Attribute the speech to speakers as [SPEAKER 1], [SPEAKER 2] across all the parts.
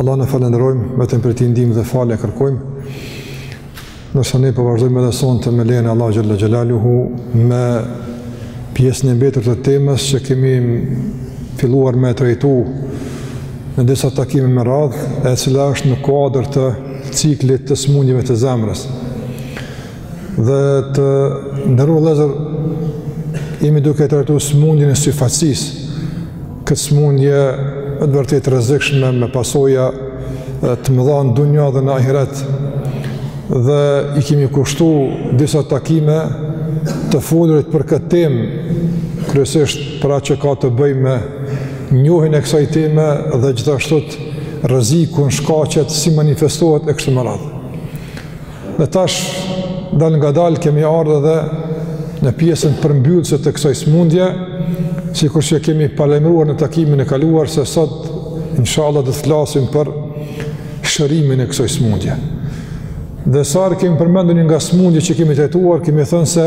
[SPEAKER 1] Allah në falenderojmë, vetëm prej Tij ndihmë dhe falje kërkojmë, ndërsa ne po vazhdojmë edhe sonte me lejen e Allahut Xhel-le Xhelaluhu me pjesën e mbetur të temës që kemi filluar me trajtu në disa takime me radhë, e cila është në kuadër të ciklit të smundjeve të zemrës. Dhe të nderuar vllezër, jemi duke trajtu smundjen e syfaqësisë, këtë smundje me të vërtetë të rrezikshme me pasoja të mëdha në dunja dhe në ahiret, dhe i kemi kushtu disa takime të folurit për këtë temë, kryesisht pra që ka të bëjë me njohjen e kësaj teme dhe gjithashtu rrezikun, shkaqet, si manifestohet e kështu me radhë. Dhe tash, dal nga dal, kemi ardh edhe në pjesën përmbyllëse të kësaj smundje, sikurse kemi paralajmëruar në takimin e kaluar, se sot, insha Allah, do të flasim për shërimin e kësaj smundje. Dhe sa herë kemi përmendu një nga smundjet që kemi trajtuar, kemi thënë se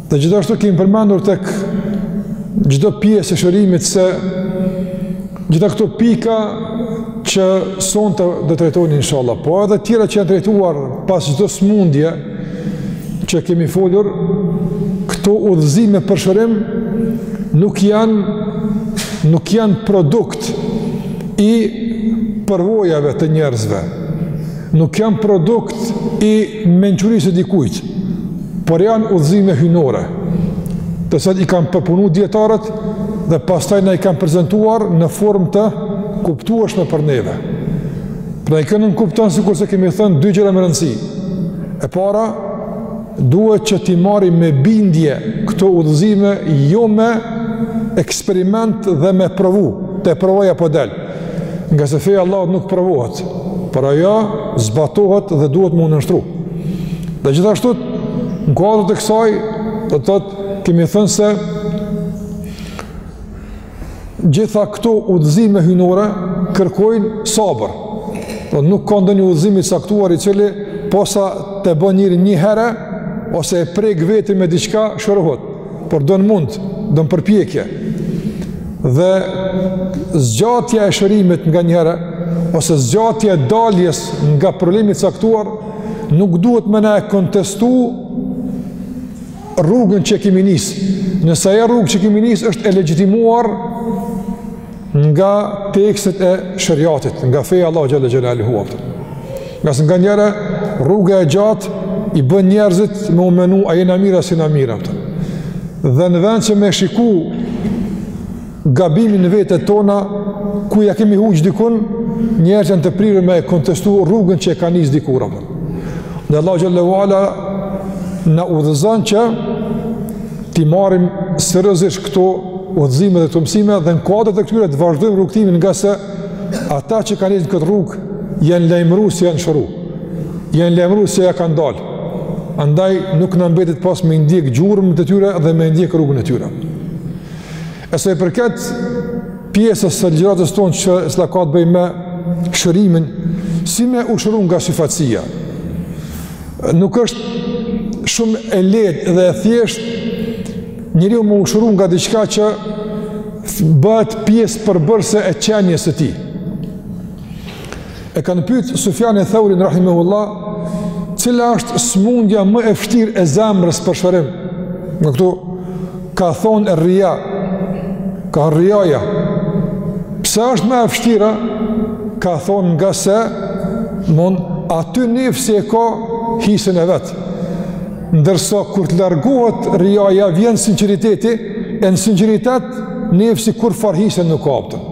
[SPEAKER 1] Dhe gjithashtu kemi përmendur tek çdo pjesë e shërimit se gjitha këto pika që sonte do trajtojmë inshallah, po edhe të tjera që janë trajtuar pas çdo smundje që kemi folur, këto udhëzime për shërim nuk janë nuk janë produkt i përvojave të njerëzve. Nuk janë produkt i mençurisë së dikujt. Por janë udhëzime hyjnore, të cilat i kanë përpunuar dietarët dhe pastaj na i kanë prezantuar në formë të kuptueshme për neve. Pra kjo nënkupton sikurse kemi thënë dy gjëra me rëndësi. E para, duhet që t'i marrim me bindje këto udhëzime jo me eksperiment dhe me provu, ta provoj a po del. Ngase feja e Allahut nuk provohet, por ajo zbatohet dhe duhet me u nënshtru. Dhe gjithashtu, në kuadër të kësaj, do të thotë, kemi thënë se gjitha këto udhëzime hyjnore kërkojnë sabër. Nuk ka ndonjë udhëzim i caktuar i cili posa të bën njëri një herë ose e prek veten me diçka shërohet. por don mund, don përpjekje, dhe zgjatja e shërimit nga njëra, ose zgjatja e daljes nga problemi i caktuar, nuk duhet me na e kontestu rrugën që e kemi nis. Nëse ajo rrugë që e kemi nis është e legjitimuar, Nga tekstet e shëriatit, nga feja Allah xhele xhelaluhu, apo kupton. Ngase nganjëherë, rruga e gjatë i bën njerëzit me u menu a jena mirë, s'jena mirë. Apo kupton. Dhe në vend që me e shiku gabimin në vetet tona, ku ia kemi huq dikun, njerëzit janë të prirë me e kontestu rrugën që e kanë nis dikur, apo kupton. Dhe Allahu xhele ue ala na udhëzon që t'i marrim seriozisht këto udhëzime dhe këto mësime dhe në kuadër të këtyre të vazhdojmë rrugëtimin ngase ata që e kanë nis këtë rrugë janë lajmëru se janë shëru. Janë lajmëru se ia kanë dalë. Andaj nuk na mbetet pos me i ndjek gjurmët e tyre dhe me ndjek rrugën e tyre. E sa i përket pjesës së ligjëratës sonë që çka ka të bëjë me shërimin, si me u shëru nga syfaqësia. Nuk është shumë e lehtë dhe e thjeshtë njeriu me u shëru nga diçka që bëhet pjesë përbërse e qenies së tij. E kanë pyet Sufjan eth-Theurin rahimahullah, cila është smundja më e vështirë e zemrës për shërim? Na këtu ka thonë rija, ka rijaja. Pse është më e vështira? Ka thonë ngase mu n'aty nefsi e ka hisen e vet. Ndërsa kur të largohet rijaja, vjen sinqeriteti, e në sinqeritet nefsi kurrfarë hise nuk ka, apo kupton.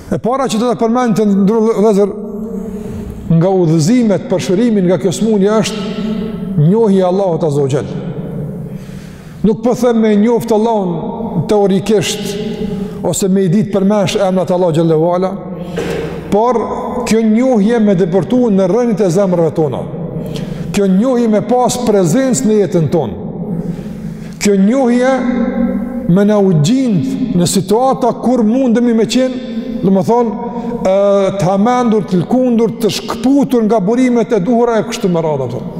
[SPEAKER 1] E para që do ta përmend, të nderuar vllezër nga udhëzimet për shërimin nga kjo smundje është njohja e Allahut Azza ue xhel. Nuk po them me e njoft Allahun teorikisht ose me i ditë përmendsh emrat e Allahut xhele ue ala, por kjo njohje me depërtu në rrënjët e zemrave tona. Kjo njohje me pas prezencë në jetën tonë. Kjo njohje me na u gjind në situata kur mundemi me qenë, domethënë, të hamendur, të lkundur, të shkëputur nga burimet e duhura e kështu me radhë. Apo kupton.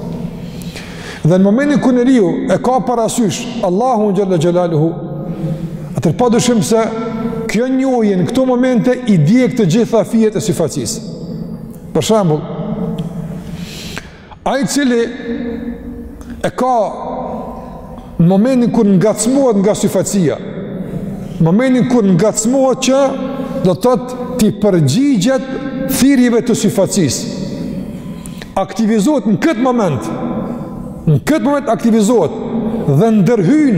[SPEAKER 1] Dhe në momentin kur njeriu e ka parasysh, Allahun xhele xhelaluhu, atëherë pa dyshim se kjo njohje në këto momente i djeg të gjitha fijet e syfaqësisë. Për shambull, Ai i cili e ka në momentin kur ngacmohet nga syfaqësia, në momentin kur ngacmohet që do të thotë ti përgjigjet thirrjeve të syfaqësisë. Aktivizohet në këtë moment. Në këtë moment aktivizohet dhe ndërhyn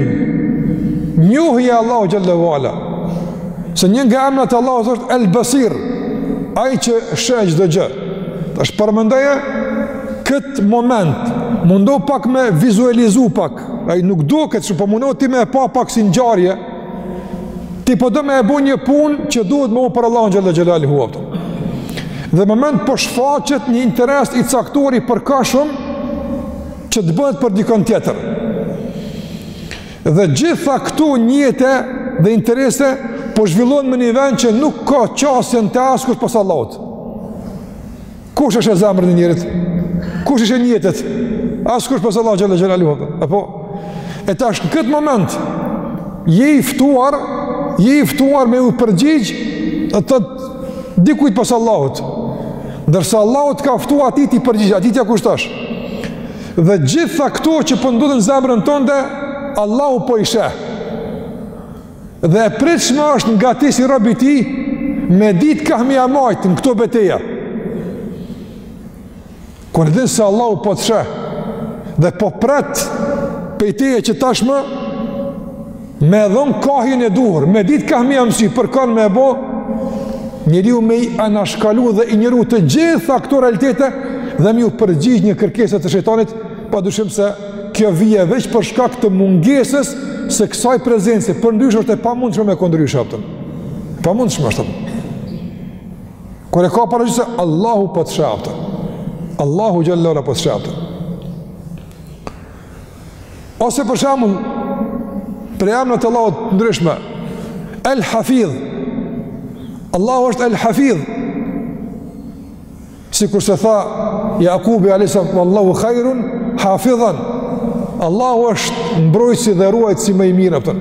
[SPEAKER 1] njohja e Allahut xhele ue ala. Se një nga emrat e Allahut është El Basir, ai që sheh çdo gjë. Tash paramendoje këtë moment, mundo pak me vizualizu pak, ai nuk duket se po mundo ti me e pa pak si ngjarje, ti po do me e bo një punë që duhet me u bo për Allahun xhele xhelaluhu, a kupton. Dhe n'moment po shfaqet një interes i caktuar i përkohshëm që të bëhet për dikën tjetër. Dhe gjitha këto nijete dhe interese po zhvillohen në një vend që nuk ka qasje në të askush pos Allahut. Kush e sheh zemrën e njeriut? Kush i sheh nijetet? Askush pos Allahut xhele xhelaluhu. E po, e tash në këtë moment, je i ftuar, je i ftuar me iu përgjigj dikujt pos Allahut. Ndërsa Allahu t'ka ftu atij t'i përgjigjesh, atij t'ia kushtosh. Dhe gjitha këto që po ndodhin në zemrën tënde, Allahu po i sheh. Dhe e pritshme është nga ti si rob i tij me ditë kah me ia majt në këto beteja. Kur e din se Allahu po të sheh dhe po pret prej teje që tashmë me dhon kahjen e duhur, me ditë kah me ia msy, për kan me bo, njeriu me i anashkalu dhe injoru të gjitha këto realitete dhe me iu përgjigj një kërkese të shejtanit, padyshim se kjo vjen veç për shkak të mungesës së kësaj prezence, përndryshe është e pamundshme me kon ndryshe, a kupton. Pamundshme është, a kupton. Kur e ka parasysh se Allahu po të sheh, a kupton. Allahu xhele ve ala po të sheh, a kupton. Ose për shembull, prej emrave të Allahut të ndryshme, El Hafidh. Allahu është El Hafidh. Sikur se tha Jakubi alayhis salam, "Allahu khairun hafidhan." Allahu është mbrojtësi dhe ruajtësi më i mirë, a kupton.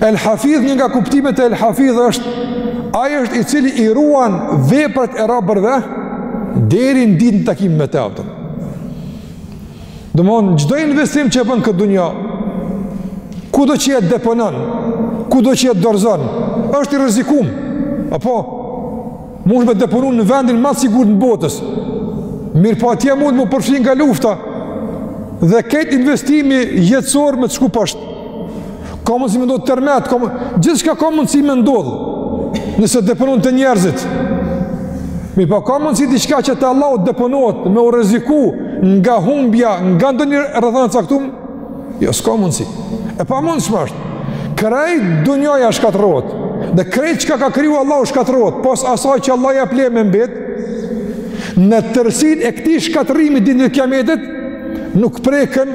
[SPEAKER 1] El Hafidh një nga kuptimet e El Hafidh është ai është i cili i ruan veprat e robërve deri në ditën e takimit me të. Domethonë, çdo investim që e bën n'këtë dunja, kudo që e deponon, kudo që e dorëzon, është i rrezikum, apo, mund me deponu në vendin ma sigurt të botës, mirëpo atje mund me u përfshi nga lufta, dhe krejt investimi jetësor me të shku poshtë, Ka mundësi me ndodhë tërmet, ka mundësi, gjithçka ka mundësi me ndodhë, nëse deponon te njerëzit. Mirëpo, ka mundësi diçka që te Allahu deponohet, me u rreziku nga humbja, nga ndonjë rrethanë e caktume, jo, s'ka mundësi. E pamundshme është. Krejt dunjaja shkatërrohet, dhe krejt çka ka kriju Allahu shkatërrohet, pos asaj që Allahu i jep leje me mbet, në tërësinë e këtij shkatërimi ditën e kiametit, nuk preken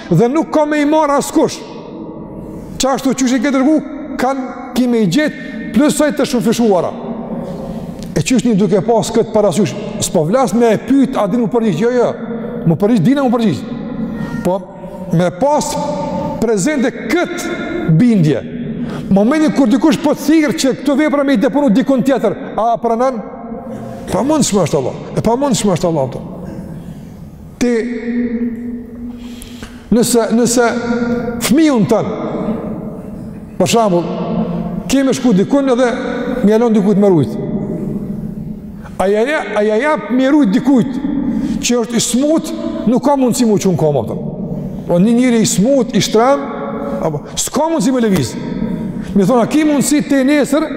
[SPEAKER 1] dhe nuk ka me i marrë askush, qashtu qysh i ke dërgu, kanë ki me i gjetë, plus asaj të shumëfishuara. E qysh një duke pas këtë parasysh, s'po flas me e pyt, a din m'u përgjigj, jo, jo, m'u përgjigj, din m'u përgjigj, po me pas prezente këtë bindje, momentin kur dikush po thirr që këto vepra me i deponu dikun tjetër, a pranon? Pamundshme është vallah, e pamundshme është vallah, Ti, nëse, nëse fëmijën tan, për shembull, ke me shku dikun edhe me ja lan dikujt me rujt. A ja, a ja jep me rujt dikujt që është i smut, nuk ka mundësi m'u çu n'komb, apton. Po një njëri i smut, i shtrim, apo, s'ka mundësi me lëviz. Me i thonë, a ki mundësi te nesër,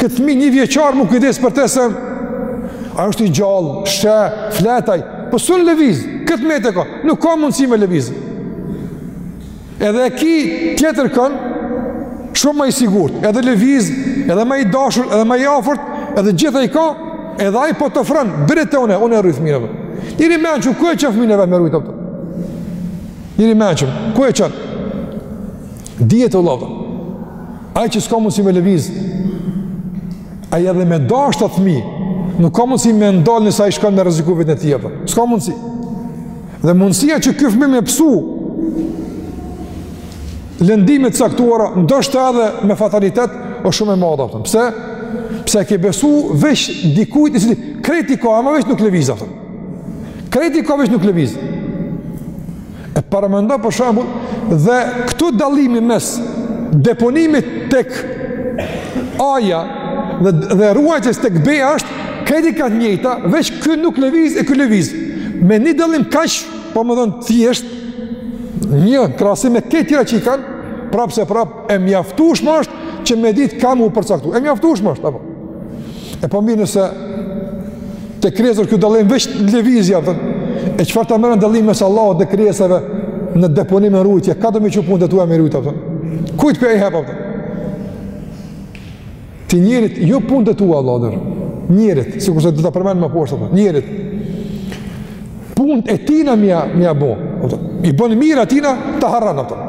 [SPEAKER 1] këtë fmi njëvjeçar m'u kujdes për te se, a është i gjallë, sheh, flet ai, Po s'un lëviz, këtë t'metë ka, nuk ka mundësi me lëviz. Edhe e ki tjetër kënd, shumë më i sigurt, edhe lëviz, edhe më i dashur, edhe më i afërt, edhe gjitha i ka, edhe ai po të ofron bjere te unë, unë e ruj fminë. Njëri i mençëm ku e çon fminë e vet me rujt, apton. Njëri më ançu, ku e çaf? Dihet Allah. Ai që s'ka mundësi me lëviz. Ai edhe me dashtë at fëmi, nuk ka mundësi me ndalë nëse ai shkon me rreziku veten e tij, apton. S'ka mundësi. Dhe mundësia që ky fëmi me pësu lëndime t'caktuara, ndoshta edhe me fatalitet, o shumë e madhe, apton. Pse? Pse e ke besu veç dikujt, i cili krejt i ka, ama veç nuk lëviz, apton. Krejt i ka veç nuk lëviz. E paramendo për shembull dhe këtu dallimi mes deponimit tek A-ja dhe dhe ruajtjes tek B-ja është krejt i kanë të njëjta, veç ky nuk lëviz e ky lëviz. Me një dallim kaq, po me dhonë thjesht një krahasim e këto tjera që i kanë, prapëseprapë e mjaftueshme është që me ditë kah m'u përcaktu. E mjaftueshme është apo. E po mirë nëse te krijesat ky dallim veç në lëvizje, apton, e çfarë ta merr mendja dallim mes Allahut dhe krijesave në deponim e rujtje, kah do me i çu punët e tua me i rujt, apton. kujt po ja jep, apton. ti njerit, jo punët e tua, vallah edhe njerit, sikurse do ta përmend më poshtë, apton. njerit, punët e tina me ja, me ja bo, i bon mirë atina, ta harron, apton.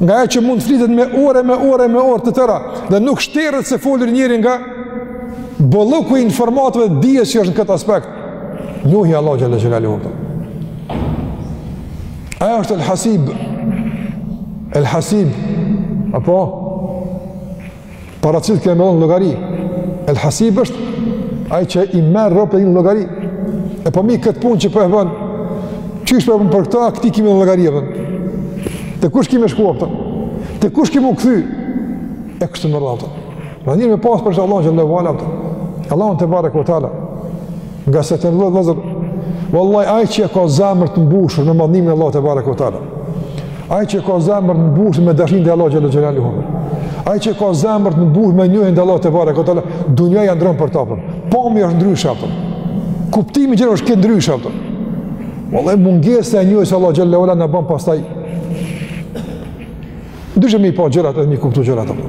[SPEAKER 1] Nga ajo që mund të flitet me orë e me orë e me orë të tëra dhe nuk shterret se folur njëri nga bolloku i informatave e dijes që është në këtë aspekt. Njohi Allahun xhele xhelaluhu. Ai është el-Hasib. El-Hasib. Apo para të cilit kemi me dhënë llogari. El Hasib është ai që i merr robt në llogari. E po mi këtë punë që po e bën, qysh po e bën për këtë, këtij kimi me dhon llogari apo? Te kush kimi me shku apo? Te kush kimi me u kthy? E kështu me radhë. Ma një me pas për Allahun xhele ue ala, Allahun tebareke ue teala. Nga se të ndodhë vëzër, vëllaj, aj që e ka zemër të mbushur në madhnimin e Allah të barë e kotala, aj që e ka zemër të mbushur me dashin dhe Allah gjellë gjellë hume, aj që e ka zemër të mbushur me njëhin dhe Allah të barë e kotala, dunja janë dronë për tapën, po mi është ndryshë shapën, kuptimi gjellë është këtë ndryshë shapën, vëllaj, mungesë e njëhës Allah gjellë hume në banë pastaj, Ndryshe me i pa gjërat edhe me i kuptu gjërat apo.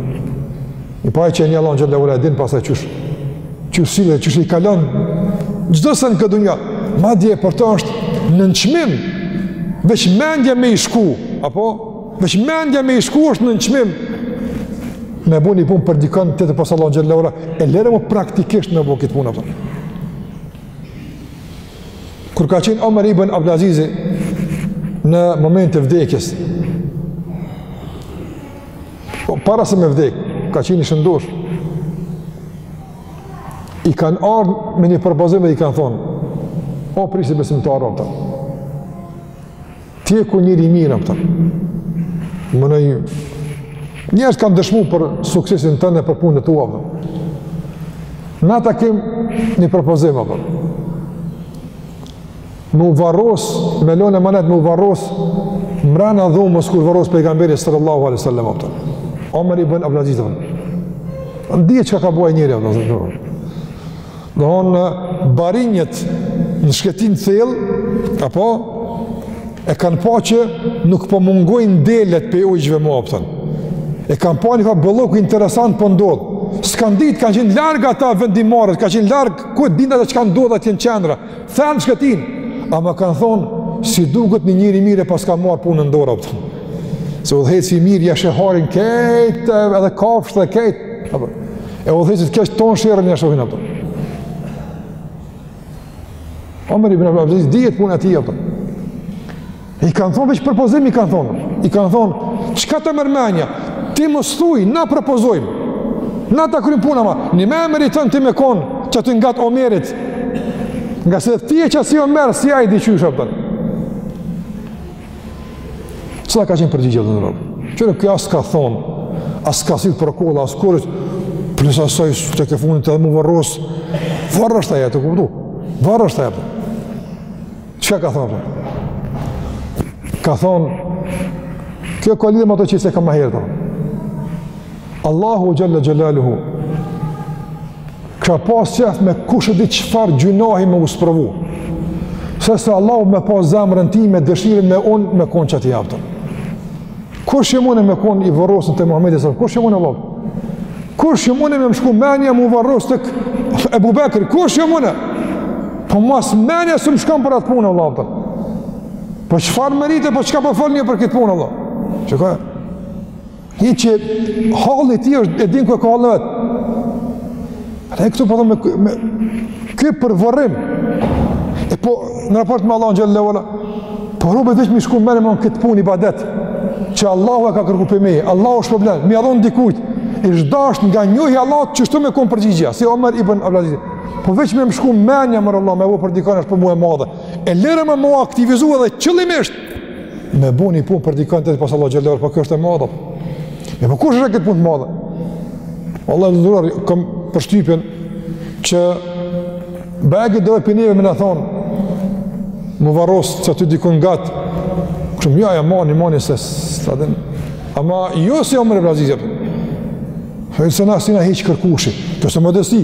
[SPEAKER 1] Mirëpo ai që e njeh Allahun xhele ue ala e din pastaj qysh. Qysh sillet dhe qysh i kalon çdo sen në këtë dunja. Madje për të është nënçmim. Veç mendja me i shku. Apo? Veç mendja me i shku është nënçmim. Me bo një punë për dikën tjetër pos Allahut xhele ue ala. E lere më praktikisht me bo këtë punë apo. Kur ka qenë Omer ibn Abdelazizi në moment të vdekjes, po para se me vdek, ka qenë i shëndosh, i kanë ardhë me një propozim dhe i kanë thonë, o prijësi i besimtarëve apo, Ti je kon njeri i mirë, apo. Menoj. Njerëz kanë dëshmu për suksesin tën e për punët e tua, apo. Na ta kem një propozim, apo. Me u varros, me lon emanet, me u varros, mrena dhomës, ku u varros pejgamberi sallallahu alejhi ue selem, apo. Omer ibn Abdulazizi, apo. Dihet çka ka bo ai njeri, apo. Domethënë barinjtë në shkretinë thellë, apo e kanë pa që nuk po mungojnë delet prej ujqve më apo. E kanë pa një farë bollëku interesant po ndodh. S'kanë ditë, kanë qenë larg ata vendimarët, kanë qenë larg ku e dinë ata çka ka ndodhë atje në qendra. Thellë në shkretinë, ama kanë thonë, si duket një njeri i mirë e paska marrë punën në dorë apo. Se udhëheqësi i mirë, ja sheh hairin krejt edhe kafshët edhe krejt. E udhëheqësit të keq tonë sherrin ja shohin apo. Omer ibn Abdul Aziz dihet puna e tij apo. I kanë thonë veç propozim i kanë thonë. I kanë thonë, çka ta merr menja? Ti mos thuj, na propozojmë. Na ta kryjmë punën ama. E meriton ti me kon qaty ngat Omerit. Ngase ti je qasi Omer, si ai diqysh apo. Cila ka qenë përgjigja domethonë? Që në kjo as ka thonë, as ka sjell prokolla, as kurrë, plus asaj se tek e fundit edhe më varros, varrë është aja, të kuptu, varrë është aja. Çka ka thonë? Ka thonë, kjo ka lidhje me atë që e kam ma herët, Allahu Xhelle Xhelaluhu, Ka pas qef me kush e di çfarë gjynahi me u sprovu. Sesa Allahu me pa zemrën e tij me dëshirën me unë me konë qaty apëtër. Kush jam unë me konë i vorrosun te Muhammedi s.a.s.? Kush jam unë Allah? Kush jam unë me më shku menja mu vorrosë tek Ebu Bekri? Kush jam unë? Po as menja s'më shkon për atë punë Allah apëtër. Po çfarë merite, po çka po fërë një për këtë punë Allah? Çka e? Një që halli i tij është e din ku e ka hallin e vet. Ne këtu po me, me ky përvorrim. E po në raport me Allahun xhelle ve ala. Po robi veç me i shku menja në këtë punë ibadet. Që Allahu e ka kërkuar prej meje. Allahu është problem. Me ia dhon dikujt. I dhashtë nga njohja Allahut qështu me kon përgjigja, si Omer ibn Abdulaziz. Po veç me më shku menja more Allah, me bo për dikane është për mu e madhe. E lere me u aktivizu edhe qëllimisht, Me bo një punë për dikon tjetër pos Allahut xhelle ve ala, po kjo është e madhe. E po kush është e këtë punë të madhe? Allah në dhurar, kom përshtypjen, që bëgjë dhe për neve me na thonë, me u varrosë qaty dikun ngat, që më jaja mani, mani se së të Ama jo se Omer Abdulazizi, Hëjtë se na s'jena hiç kërkushi, të se më dësi,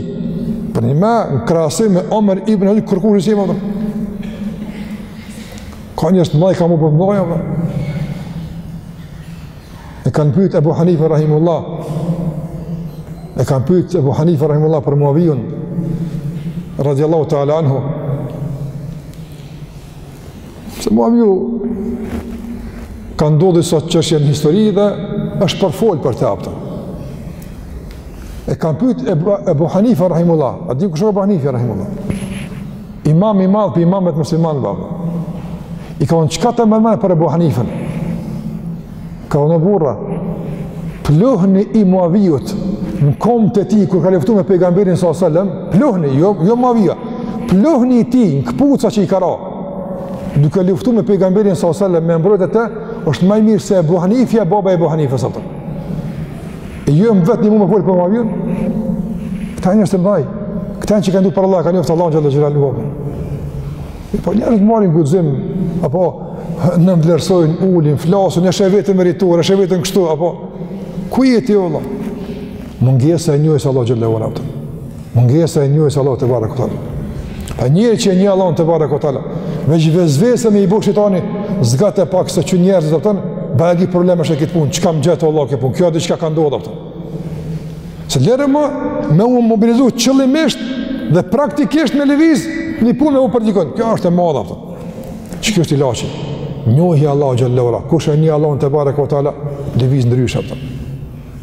[SPEAKER 1] për një me në krahasim me Omer ibn hiç kërkushi si e më Ka njerëz të mëdhaj, ka më për mëdhaja, dhe. E kanë pyjtë Ebu Hanife Rahimullah, e kanë pyjtë Ebu Hanife Rahimullah për Muavijun, radiallahu ta'ala anhu, se Muaviju ka ndodhë disa çështje në histori dhe është përfolë për të apëtën. E kanë pyjtë Ebu Hanife Rahimullah, a dimë kush është Ebu Hanife Rahimullah, Imam i madh prej imamet musliman bab. I ka thonë çka të mërmën për Ebu Hanifen. Ka thonë o burra. Pluhni i Muavijut në komt e tij, kur ka luftu me pejgamberin s.a.s. Pluhni, jo, jo Muavija. Pluhni i tij në këpuca që i ka ra. Duke luftu me pejgamberin s.a.s. me mbrojt atë, është ma i mirë se Ebu Hanifja, baba i Ebu Hanifës. Sotëm. E ju më vetë një mu më folë për më avjun? Këta njërës të mbaj. Këta njërës që kanë du për Allah, ka njërës të Allah në gjallë gjallë gjallë gjallë. E po njërës të marim gudzim, apo në mblersojnë, ullin, flasun, e shë vetën meritur, e shë vetën kështu, apo ku jetë jo Allah? Më ngesë e njërës Allah gjallë gjallë gjallë. Mungesa e njohjes Allahut tebareke ve teala. Po njeri që e njeh Allahun tebareke ve teala, me gjithë vesvese me i bë shejtani, zgat pak se që njerëzit, a kupton, ba e di probleme shë e kitë punë, çka m'gjet te Allahu këtë punë, kjo a di çka ka ndodhë, dhe Se lërë më, me u mobilizu qëllimisht dhe praktikisht me leviz, një punë me u përdikon, kjo është e madhe, a kupton. Çka është ilaçi? Njihe Allahun xhele ve ala, kush e njeh Allahun tebareke ve teala, lëviz ndryshe, dhe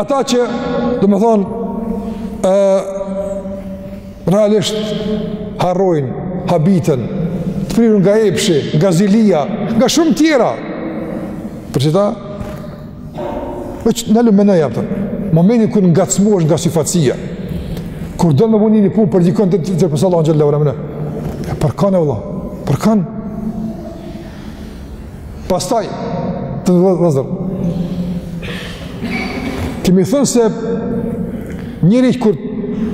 [SPEAKER 1] Ata që, domethënë, realisht harrojnë, habiten, të prirur nga epshi, nga zilia, nga shumë tjera. Për qita, veç ndalu meno, a kupton, momentin kur ngacmohesh nga syfaqësia, kur do me bo një punë për dikën tjetër pos Allahut xhele ve ala, meno për kan e vëlla, për kan, Pastaj, vëllezër, kemi thënë se njeri kur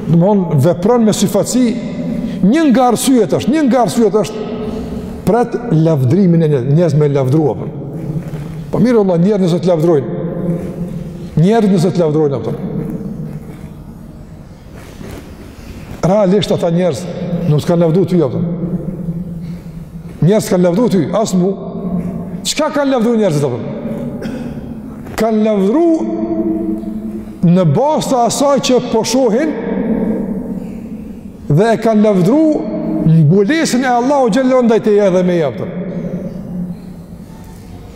[SPEAKER 1] domethënë vepron me syfaqësi, një nga arsyet është, një nga arsyet është pret lavdrimin e njerëzve me lavdru apo. Po mirë vëlla, njerëzit nëse të lavdrojnë. Njerëzit nëse të lavdrojnë, a kupton. Realisht ata njerëz nuk të kanë lavdu ty, a kupton. Njerëzit s'kanë lavdu ty, as mu. Çka kanë lavdu njerëzit, a kupton? Kanë lavdu në bazë të asaj që po shohin dhe e kanë lavdu mbulesën e Allahut xhele ndaj teje edhe meje, a kupton.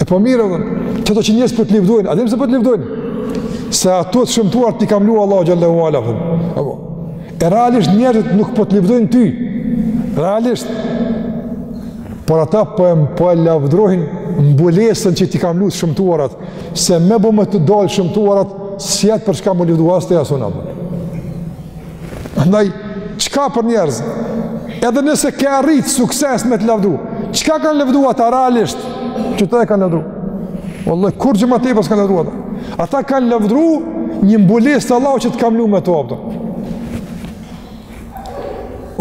[SPEAKER 1] E po mirë, ato që njerëzit po të livdojnë, a din pse po të livdojnë? Se ato të shëmtuarat t'i ka mlu Allahu xhele ve ala, apo. E realisht njerëzit nuk po të livdojnë ty, realisht, por ata po e, po e lavdrojnë mbulesën që t'i ka mlu të shëmtuarat, se me bo me të dalë shëmtuarat, s'jet për çka me livdu as te asnjo, apo. Andaj, çka për njerëz? Edhe nëse ke arrit sukses me të lavdu, çka kanë lavdu ata realisht? Çka të kanë lavdu? Vallahi kurgja ma tepër s'kanë lavdu ata. Ata kanë lavdu një mbulesë të Allahut që të ka mlu me të, apo.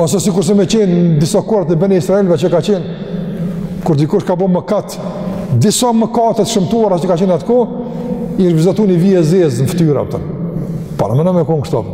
[SPEAKER 1] Ose sikurse me qenë në disa kohërat e Beni Israelëve që ka qenë, kur dikush ka bo mëkat, disa mëkate të shëmtuara që ka qenë atë kohë, i u vizatu një vijë e zezë në fytyrë, a kupton. Parameno me konë kështu,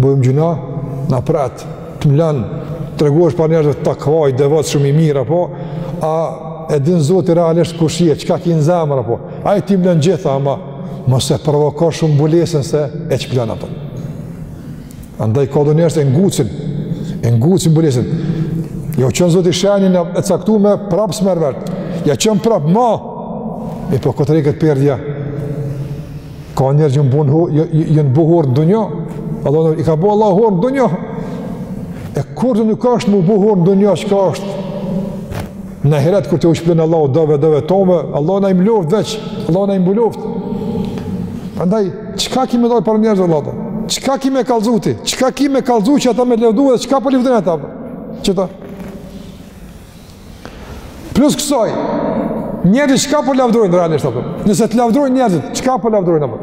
[SPEAKER 1] Bëjmë gjunah, na pret, të mlan, tregohesh para njerëzve takvaj, devot shumë i mirë apo a e din Zoti realisht kush je, çka ke në zemër apo? Ai t'i mlan gjitha, ama mos e provoko shumë mbulesën se e çplan apo. Andaj ka do njerëz e ngucin, e ngucin mbulesën. Ju çon Zoti shenjën e caktume, prap s'merr vesh. Ja çon prap më. E po kur t'hiqet perdja, Ka njerëz që janë bo hor, jë, jë, janë bo hor në dunja, Allahu i ka bo Allahu hor në dunja. E kurgjo nuk është me u bo hor në dunja, çka është në ahiret, kur t'ju shplon Allahu dove, dove tome, Allahu na i mloftë veç, Allahu na i mbuloftë. Prandaj, çka ki me dojë për njerëz, Allah të? Çka ki me kallzu ti? Çka ki me kallzu që ata me levdu dhe çka po levdojnë ata? Qëta? Plus kësaj, njerëzit çka po lavdërojnë realisht apo? Nëse të lavdërojnë njerëzit, çka po lavdërojnë apo?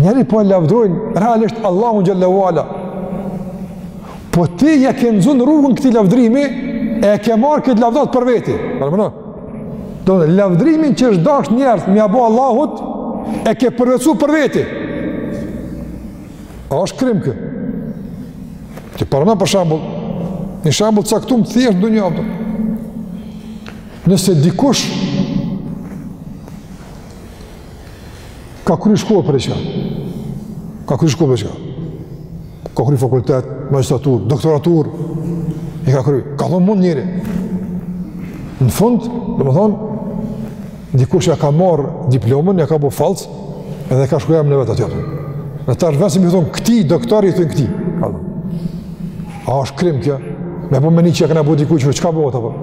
[SPEAKER 1] Njerëzit po e lavdërojnë realisht Allahun xhel-le ue ala. Po ti ja ke nxun rrugën këtij lavdërimi, e ke marr këtë lavdat për veti. Paramendo. Domethënë lavdërimin që është dasht njerëz me ia bo Allahut e ke përvetsu për veti. A është krim ky? Ti paramendo për shembull, një shembull caktum të thjesht në një avdo. Nëse dikush ka kry shkollë për diçka, ka kry shkollë për diçka, ka kry fakultet, magjistraturë, doktoraturë, i ka kry, ka dhon mund njeri. Në fund, domethonë, Dikush ja ka marrë diplomën, ja ka bo fallc, edhe ka shkru emnin e vet aty apo. E tash n'vend se me i thonë këtij, doktor i thonë këtij. A është krim kjo? Me paramendu që ja kena bo dikujt çka bohet apo?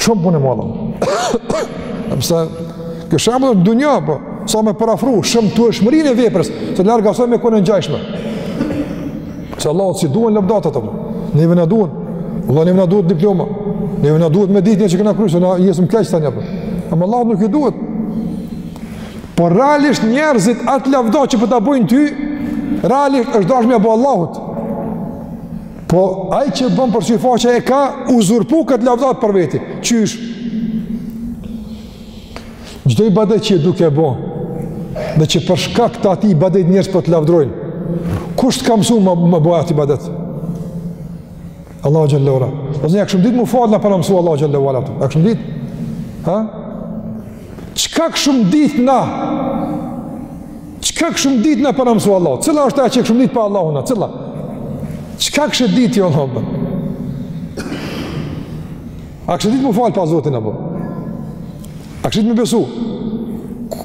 [SPEAKER 1] Shumë punë e madhe. Pse ky shembull është dunja, po, sa me përafru shëmtueshmërinë e veprës, se larg asaj me konë e ngjajshme. Se Allahut s'i duhen lavdatat. Neve na duhen. Vallah neve na duhet diploma. Neve na duhet me ditë që kena kry, se na jesim keq tani apo. Ama Allahut nuk i duhet. Por realisht njerëzit at lavdat që po ta bojnë ty, realisht është dasht me ia bo Allahut. Po ai që bon për sy e faqe e ka uzurpu këtë lavdat për veti. Qysh? Çdo ibadet që je duke e bo, dhe që për shkak të atij ibadet njerëz po të lavdrojnë, kush të ka mësu me bo at ibadet? Allahu xhel-le ue ala. Po zënë kishim ditë me u fal na pa na mësu Allahu xhel-le ue ala. A kishim ditë? Ha? Çka kështu ditë na? Çka kishim ditë na pa na mësu Allahu? Cila është ajo që kishim ditë pa Allahun? Cila? Çka kishim ditë jo Allahu? A kishim ditë me u fal pa Zotin, apo? A kishim ditë me besu?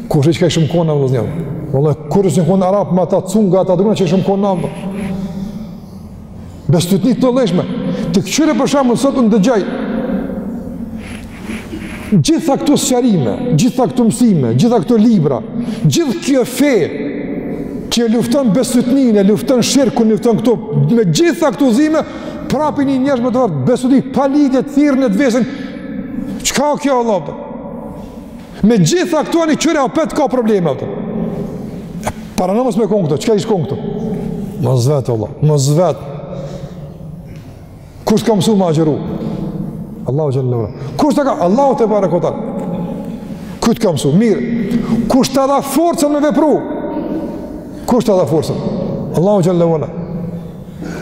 [SPEAKER 1] Kur çka kishim konë, vëllëz njërë? Vallah, kur kishim konë prap me ata cunga, ata druna që kishim konë, apo? Bestytni të ndryshme. Ti këqyre për shembull, sot në dëgjoj, gjitha këto sqarime, gjitha këto mësime, gjitha këto libra, gjithë kjo fe që e lufton bestytninë, e lufton shirkun, e lufton këto, me gjitha këto zime, Prapë një njeri me të vërtetë, besudi, pa lidhje të thirë në të vesën, çka o kjo Allah, për? Me gjitha këto anë i kqyre apet ka probleme, për. Paramendo mos me konë këto, çka ish konë këtu? Më zvetë, Allah, më zvetë. Kush të ka mësu me agjëru? Allahu xhele ve ala. Kush të ka, Allahu të pare këta. Kush të ka mësu, mirë. Kush të dha forcën me vepru? Kush të dha forcën? Allahu xhele ve ala.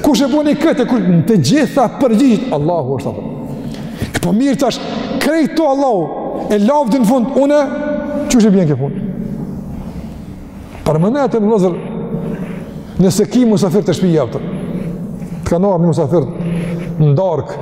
[SPEAKER 1] Kush e boni këtë, kush në të gjitha përgjigjet Allahu është, a kupton. Po mirë tash krejt këto Allahu e lavdin në fund unë qysh e bjen kjo punë. Paramendoni vëllezër nëse ki musafirë te shpija, a kupton. Të kanë ardhur musafirë në darkë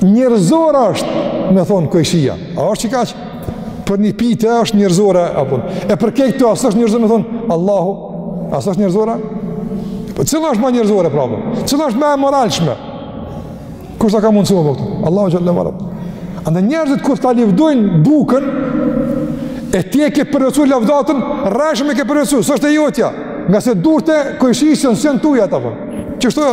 [SPEAKER 1] Njerëzore është, me thonë kojshia. A është qekaq? Për një pite është njerëzore, apo. E për krejt këto a s'është njerëzore, me thonë, Allahu, a s'është njerëzore? Po, cila është ma njerëzore, pra? Cila është ma e moralshme? Kush ta ka mundësu me bo këtë? Po Allahu xhele ve ala. Andaj njerëzit, kur ta lavdojnë bukën, e ti e ke përvetësu lavdatën, rrejshëm e ke përvetësu, s'është e jotja, ngase durt e kojshisë janë, s'janë tuja, a kupton. Qeshtu o?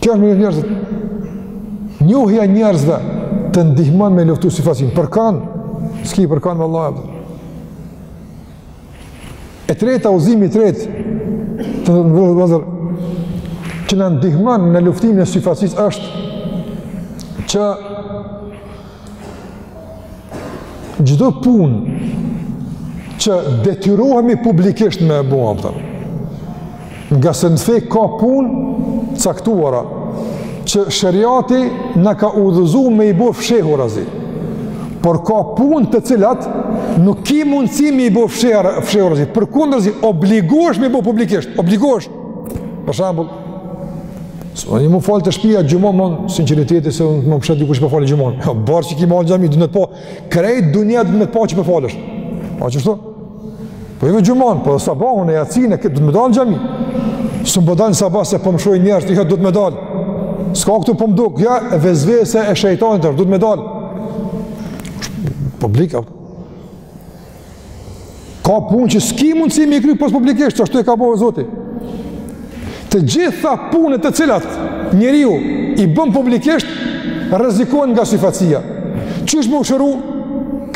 [SPEAKER 1] Kjo është me njerëzit. Njohja njerëzve të ndihmon me luftu syfaqësinë. Për kon, s'ki për kon vallahi. E treta, udhëzimi i tretë, të nderuar vëllezër, që na ndihmon në luftimin e syfaqësisë është që Çdo punë që detyrohemi publikisht me e bo, a kupton. Ngase në fe ka punë të caktuara, që sheriati na ka udhëzu me i bo fshehurazi. Por ka punë të cilat nuk ki mundësi me i bo fshehurazi. Përkundrazi, obligohesh me i bo publikisht, obligohesh. Për shembull, s'po me fal te shtëpia xhumanë me sinqeritet se mos më sheh dikush po fali xhumanë. Jo, bërë që ki me falë në xhami, duhet me të pa, krejt dunjaja duhet me të pa që po falesh. Po qeshtu? Po jo veç xhumanë, po sabahun e jacinë, këto duhet me dalë në xhami. S'muj me dalë në sabah se po më shohin njerëzit, duhet me dalë. S'ka këtu po më duket, jo, e vesvese e shejtanit, duhet me dalë. Publike, Ka punë që s'ki mundësi me i kry pos publikisht, qashtu e ka bo vetë zoti. Të gjitha punët të cilat njeriu i bën publikisht, rrezikohen nga syfaqësia. Qysh me u shëru?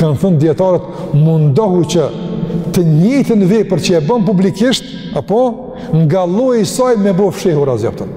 [SPEAKER 1] Kanë thënë dijetarët, mundohu që të njëjtën vepër që e bën publikisht, apo nga lloji i saj me bo fshehurazi, a kupton.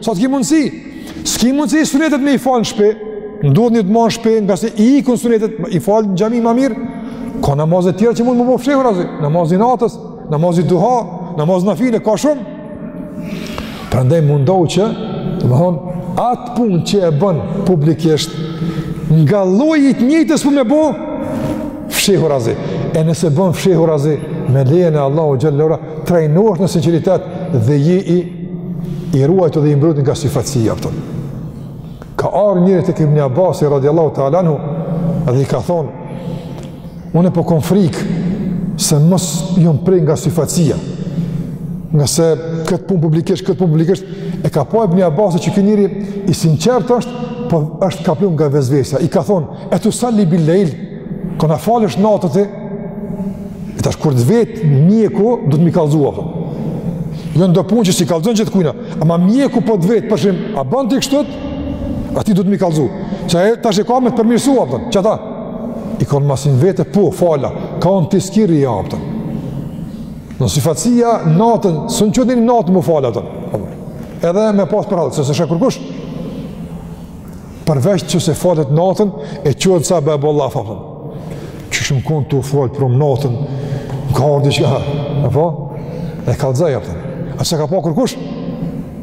[SPEAKER 1] Sa të ki mundësi? S'ki mundësi sunetet me i falë në shpe, ndodh një të ma në shpe, nëse i ikin sunetet, i fal në xhami ma mirë, ka namaze tjera që mund me bo fshehurazi, namazi i natës, namazi duha, namaz nafile, ka shumë. Prandaj mundohu që, do me thonë, atë punë që e bën publikisht, nga lloji i njëjtës për me bo fshehurazi. E nëse bën fshehurazi, me lejën e Allahut xhele ve ala, trajnohesh në sinqeritet dhe je i i ruajtur dhe i mbrojtur nga syfaqësia a kupton. Ka ardhur njëri tek Ibn Abbas radiallahu ta'ala anhu dhe i ka thonë unë po kam frikë se mos jam prek nga syfaqësia. Ngase këtë punë publikisht, këtë punë publikisht e ka pa Ibn Abbas që ky njeri i sinqert është, po është kaplu nga vesvesja. I ka thonë, "E tusalli bil-lail?" Ka në falë është natë të E tash kur të vetë mjeku do të mi kalzua për. Po. Jo në do punë që si kalzon që të kujna Ama mjeku po të vetë përshim A bënd të i kështët A ti do të mi kalzu Që e tash e ka me të përmirësua për. Po. Që ta I ka në masin vetë po fala Ka në të skiri ja për. Po. Në sifatsia natën Së në qëtë një natë më fala për. Edhe me pas për halë Se se shë kërkush përveç qoftëse falet natën, e çohet sabah e bon llaf, a kupton. Qysh jam konë tu u falë mbrom natën, m'ka ardh diçka, apo? E kallzoi, a kupton. A s'e ka pa kërkush?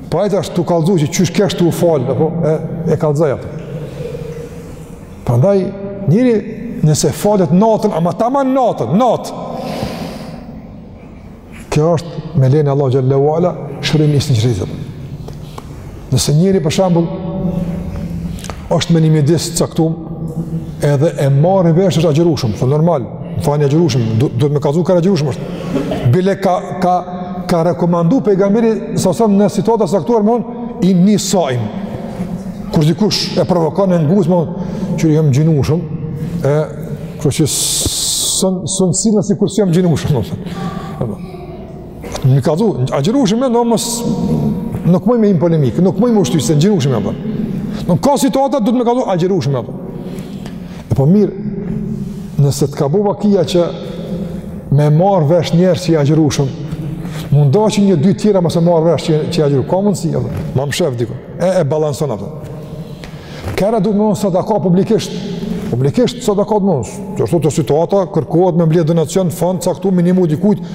[SPEAKER 1] Po ai tash tu kallzu që qysh kesh tu u falë, apo? E, e kallzoi, a kupton. Prandaj, njeri nëse falet natën, ama ta man natën, natë, Kjo është me lejen e Allahut xhele ve ala, ushtrim i sinqeritetit. Nëse njeri për shembull, është në një mjedis të caktum, edhe e marrin vesh është agjërushëm, se normal, me thonë i agjërushëm, duhet me kallzu që agjërushëm është. Bile ka, ka, ka rekomandu pejgamberi, salallahu alejhi ve selem në situata të caktuara, me thonë, inni saim. Kur dikush e provokon e nguc, me thonë, që jam gjinushëm, e, Kështu që sën sën si nëse kur jam gjinushëm, me thonë. Me kallzu, agjinushëm, mos nuk muj me hi n'polemikë, nuk muj me u shty se gjinushëm. Në ka situata duhet me kallzu agjinushëm. Po mirë, nëse të ka bo vakia që me marr vesh njerëz që je agjërushëm, mundohu që një dy tjera mos e marr vesh që je agjëru, ka mundsi, me mshef diku. E e balancon, a kupton. Ka herë duhet me dhënë sadaka publikisht, publikisht sadaka të dhënë, qashtu është situata, kërkohet me mbledhë donacion, fond, caktu me i ndihmu dikujt,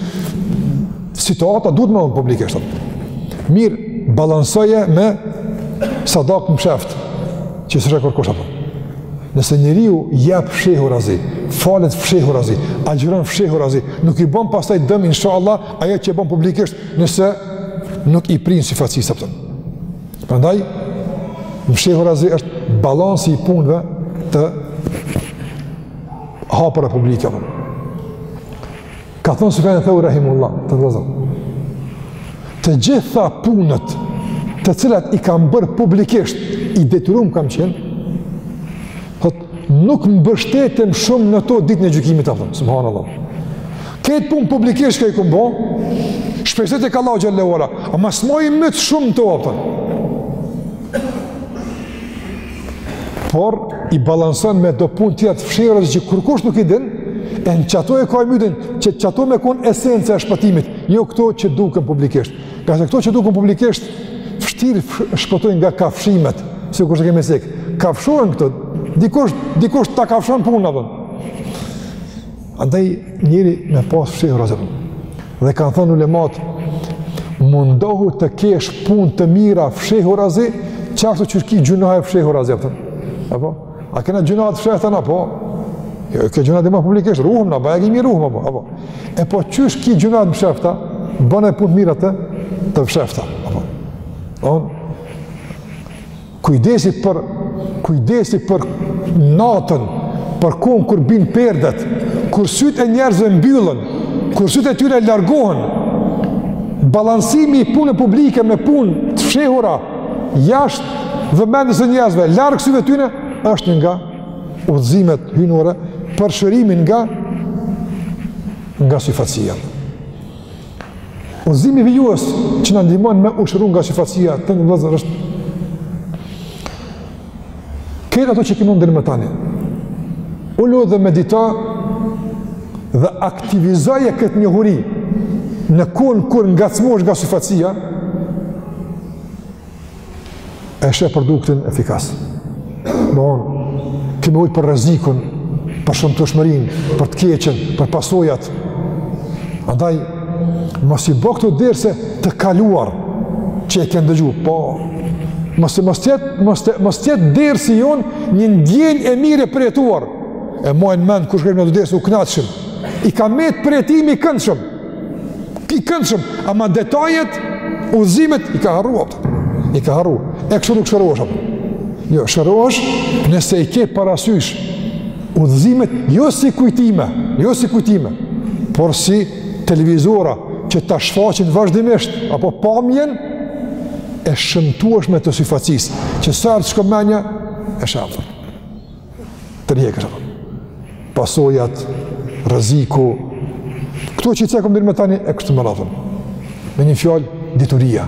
[SPEAKER 1] situata duhet me dhënë publikisht. Mirë, balansoje me sadaka msheftë, që s'e sheh kërkush, a kupton. Nëse njeriu jep fshehurazi, falet fshehurazi, agjëron fshehurazi, nuk i bën pastaj dëm, insha Allah, ajo që e bën publikisht, nëse nuk i prin syfaqësia, a kupton. Prandaj fshehurazi është balansi i punëve të hapura publike. Ka thonë Sufjan Theuri rahimehullah, të vëllazër. Të gjitha punët të cilat i kam bërë publikisht, i detyruar kam qenë Thotë, nuk mbështetem shumë në to ditën e gjykimit, a kupton, subhanallah. Këto punë publikisht kur i kam bo, shpresoj tek Allahu xhele ue ala, ama s'maj ymyt shumë në to, a kupton. Por, i balanson me do punë tjera të fshehura që kërkush nuk i din, e në qato e ka ymytin, që qato me konë esenca e shpëtimit, jo këto që duken publikisht. Ngase këto që duken publikisht, vështirë shpëtojnë nga kafshimet, sikurse kemi cekë, kafshohen këto, dikush, dikush ta kafshon punën, a kupton. Andaj njeriu me pas fshehurazi. Dhe kanë thënë ulematë, mundohu të kesh punë të mira fshehurazi, qashtu qysh ki gjynahe fshehurazi, a kupton. A kena gjynahe të fshehta na, po? Jo, ka gjynahe dhe ma publikisht, ruhem na, bajagi mirë ruhem, apo, apo. E po qysh ki gjynahe të fshehta, bën edhe punë të mira të fshehta, apo. Domethënë, kujdesi për, kujdesi për natën, për kohën kur bijnë perdet, kur sytë e njerëzve mbyllen, kur sytë e tyre largohen, balansimi i punëve publike me punë të fshehura, jashtë vëmendjes së njerëzve, larg syve të tyre, është një nga udhëzimet hyjnore për shërimin nga nga syfaqësia. Udhëzimi vijues që na ndihmon me u shëruar nga syfaqësia të vëllazër është Këtë ato që kemi thënë deri më tani. Ulu dhe medito dhe aktivizoje këtë njohuri në kohën kur ngacmohesh nga syfaqësia, e sheh produktin efikas. Domethënë, kemi ujtë për rrezikun, për shëmtueshmërinë, për të keqen, për pasojat. Andaj, mos i bo këto derse të kaluar që e ken dëgju, po, mos t'i, mos t'jetë, mos të, mos t'jetë dersi jonë një ndjenjë e mirë e përjetuar, e majnë mend, kur shkojshim në derse u knaqshim, i ka metë përjetimi i këndshëm, i këndshëm, ama detajet, udhëzimet, i ka harru, i ka harru, e kështu nuk shërohesh, jo, shërohesh, nëse i ke parasysh, Udhëzimet jo si kujtime, jo si kujtime, por si televizora që ta shfaqin vazhdimisht apo pamjen e shëmtueshme të sifilisit, që sa herë shkon mendja e sheh, tërhiqesh. Apo. Pasojat rreziku këto që i cekëm deri më tani e kështu me radhë. Me një fjalë dituria.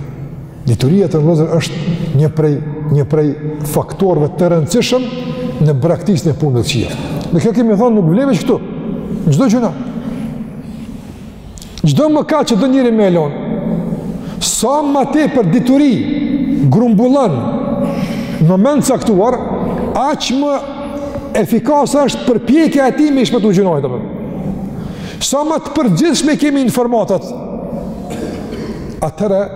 [SPEAKER 1] Dituria e të ndaluarës është një prej, një prej faktorëve të rëndësishëm në braktisjen e punëve të kqija. Dhe kjo kemi thonë nuk vlen veç këtu, çdo gjynah. Çdo mëkat që do njëri me e lonë. Sa ma tepër dituri, grumbullon, në moment të caktuar, aq më efikase është përpjekja e tij me i shmangë gjynahet. Sa ma të përgjithshme i kemi informatat, atëherë,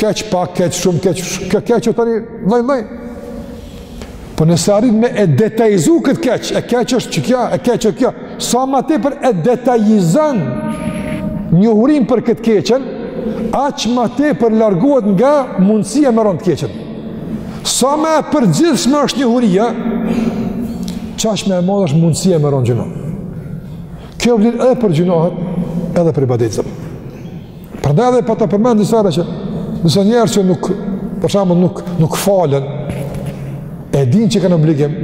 [SPEAKER 1] Keq, pak keq, shumë keq, keq, keq o tani, lloj, lloj. Po nëse arrit me e detajizu këtë keq, e keq është qekjo, e keq është kjo, sa ma tepër e detajizon njohurinë për këtë keqen, aq ma tepër largohet nga mundësia me ra n'të keqen. Sa ma e përgjithshme është njohuria, qaq ma e madhe është mundësia me ra n'gjynah. Kjo vlen edhe për gjynahet, edhe për ibadetet. Prandaj edhe pata përmend disa herë që disa njerëz që nuk për shembull nuk nuk falen e dinë që kanë obligim,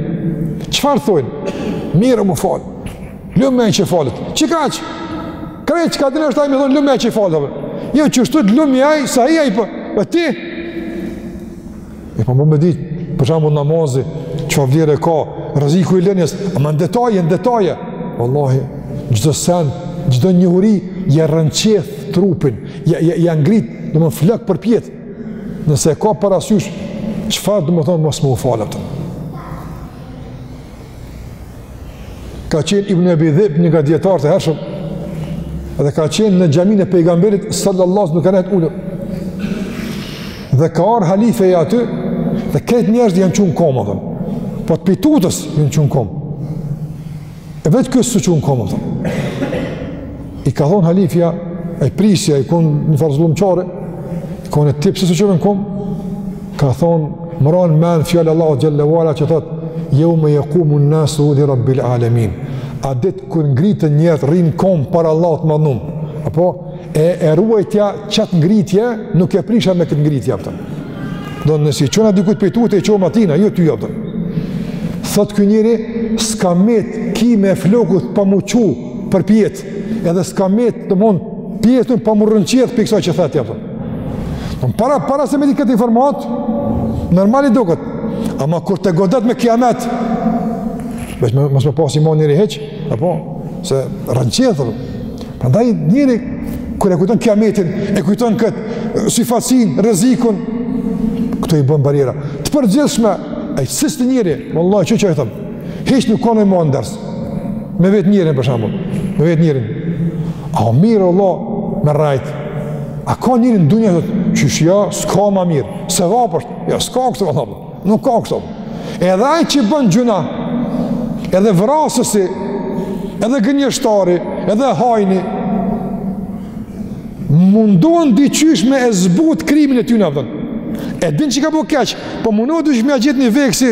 [SPEAKER 1] çfarë thonë? Mirë m'u fal. Lumi ai që falet. Qikaq? Krejt çka dinë është ai me thon lumi ai që falet. Jo, qishtu lumi ai sa ai po. Po ti E po po mund me ditë, për shembull namazi, çfarë vlere e ka, rreziku i lënies, ama në detaje, në detaje. Vallahi, çdo sen, çdo njohuri, ja rënqeth trupin, ja, ja, ja ngrit, domethënë flokt përpjetë. Nëse e ka parasysh, çfarë domethonë, mos me u falë. Ka qenë Ibn Abi Dhib një nga dijetarët e hershëm dhe ka qenë në xhaminë e pejgamberit sallallahu alaihi wasallam duke ulur. Dhe ka ardhur halifja aty dhe krejt njerëz janë çu n'komb aty. Po të pi tutës janë çu n'komb. E vetë ky s'u çu n'komb aty. I ka thon halifja e prijsi ai kon ni far zullumqari, ka thon e ti pse s'u çove n'komb. Ka thonë, më ra n'men fjala e Allahut xhel-le ve ala që thotë, jeume jekumun-nasu li rabbil alemin. At ditë kur ngriten njerëzit, rrinë n'komë para Allahut të madhnum. Apo, e, e ruajta qatë ngritje, nuk e prisha me këtë ngritje, a kupton. Domethënë s'i çohna dikujt pejtu t'i çohem atina, jo ty, a kupton. Thotë ky njëri, s'ka met qime e flokut pa m'u çu përpjet, Edhe s'ka met, të mund, pjesën pa m'u rrënqeth pi kësaj që thet, apo. Ne para, para se me di këtë informatë, normal i duket. Ama kur të godet me kiamet, veç me mos me pas iman njëri hiç, apo, se rrënqethe, prandaj njëri, kur e kujton kiametin, e kujton këtë, syfaqësinë, rrezikun, këto i bën barriera. Të përgjithshme, a s'është njëri, vallahi, që që e themi, Hiç nuk ka më mënders. Me vet njërin për shembull, me vet njërin. A o mirë vallah, me rrejt. A ka njëri n'dunja thot qysh jo, s'ka ma mirë. Se vapësht, ja, s'ka kështu, Allah, nuk ka kështu. Edhe ai që bën gjynah, edhe vrasësi, edhe gënjështari, edhe hajni, mundohen diqysh me e zbut krimin e tyne, a kupton. E din që ka bo keq, po mundohen diqysh me ia gjet një vekë si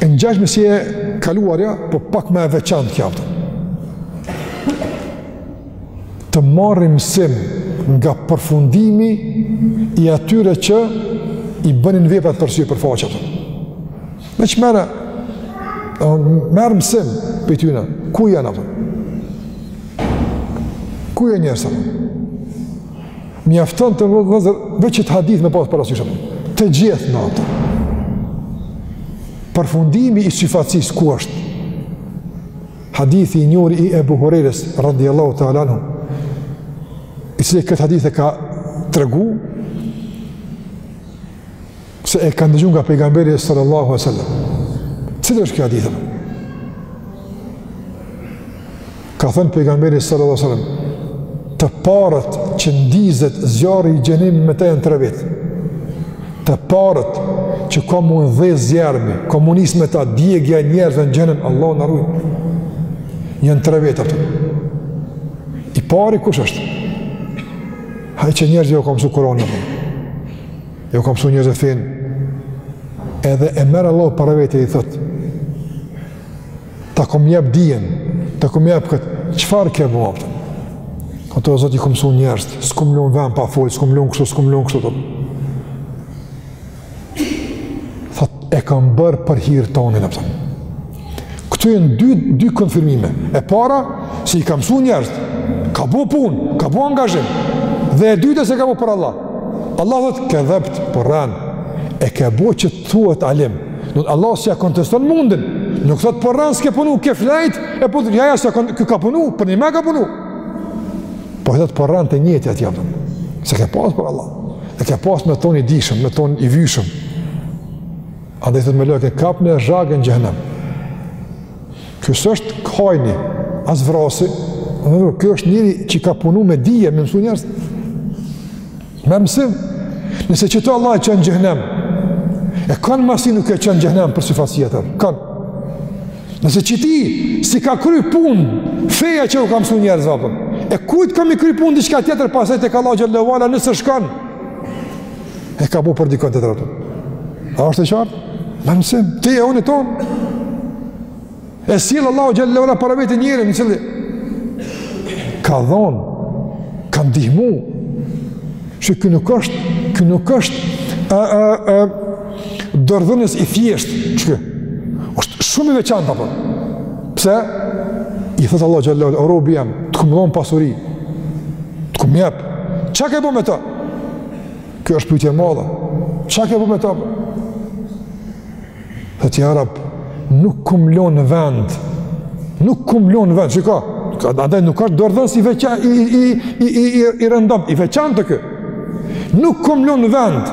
[SPEAKER 1] E ngjashme si e kaluara, po pak ma e veçantë kjo, a kupton. Të marrim mësim nga përfundimi i atyre që i bënin veprat për sy për faqe, a kupton. Me e marrë, merr mësim pi tyna, ku janë, a kupton? Ku janë njerëzit, a kupton? Mjafton o vëllezër, veç qetë hadith me pas parasysh, të gjithë na, a kupton. Përfundimi i syfaqësisë ku është? Hadithi i njohur i Ebu Hurejres, radiallahu teala anhu, i cili këtë hadith e ka tregu, Se e ka ndëgju nga pejgamberi sallallahu alaihi wasallam. Cili është ky hadith? Ka thënë pejgamberi sallallahu alaihi wasallam, të parët që ndizet zjarri i xhehenemit me ta janë tre vetë. Të parët që ka m'u ndez zjarrmi, ka me nis me ta djegia e njerëzve në xhehenem, Allahu na rujt. Janë tre vetë, a kupton. I pari kush është? Ai që njerëzve ju ka mësu Kuranin dhe. Ju ka mësu njerëzve fenë, edhe e merr Allahu para vete i thot, ta kom jep dijen, ta kom jep këtë, çfarë ke bo, a kupton? Ky thot, o Zot, i kom mësu njerëzit, s'kom lënë vend pa folë, s'kom lënë kështu, s'kom lënë kështu, thot, e kam bërë për hirë tonin, a kupton. Këtu janë dy dy konfirmime. E para se i ka mësuar njerëz, ka bo punë, ka bo angazhim. Dhe e dyta se ka bo për Allah. Allah thotë kedhebt, po rren. E ke bo që të thuhet alim. Do të Allah s'ia konteston mundin. Nuk thotë po rren, s'ke punu, ke flejt, e po jo jo, ky ka punu, përnime ka punu. Po i thotë po rren te nijeti atje apo. S'e ke pas për Allah. E ke pas me thonë i dijshëm, me thonë i vyshëm. Andaj i thotë melaike, kapne zhag n'xhehnem. Ky s'është hajni, as vrasësi, ky është njeri që ka punu me dije, me mësu njerëz, me mësim, nëse qeto Allahu e çon n'xhehnem, e kanë masi nuk e çon n'xhehnem për sifate tjetër, kanë. Nëse qeti s'i ka kry punë feja që u ka mësu njerëz, e kujt ka me i kry punë diçka tjetër pastaj tek Allahu xhele ve ala nëse shkon, e ka bo për dikën të tretën. A është e qartë? Mësim, ti e unë e tonë. E sjell Allahu xhele ve ala para veti njerin i cili ka dhonë, ka ndihmu, që ky nuk është, ky nuk është, a, a, a, dorëdhënës i thjeshtë, qiky është shumë i veçantë, a po. Pse? I thotë Allahu xhele ve ala, o robi jem, të kom dhonë pasuri, të kom jep, çka ke bo me to? Kjo është pyetje e madhe. Çka ke bo me to? Thotë ja Rab, nuk kom lon vend. Nuk kom lon vend, çka? Andaj nuk është dorëdhënës i veç i i i i i i rëndom, i veçantë ky. Nuk kom lon vend.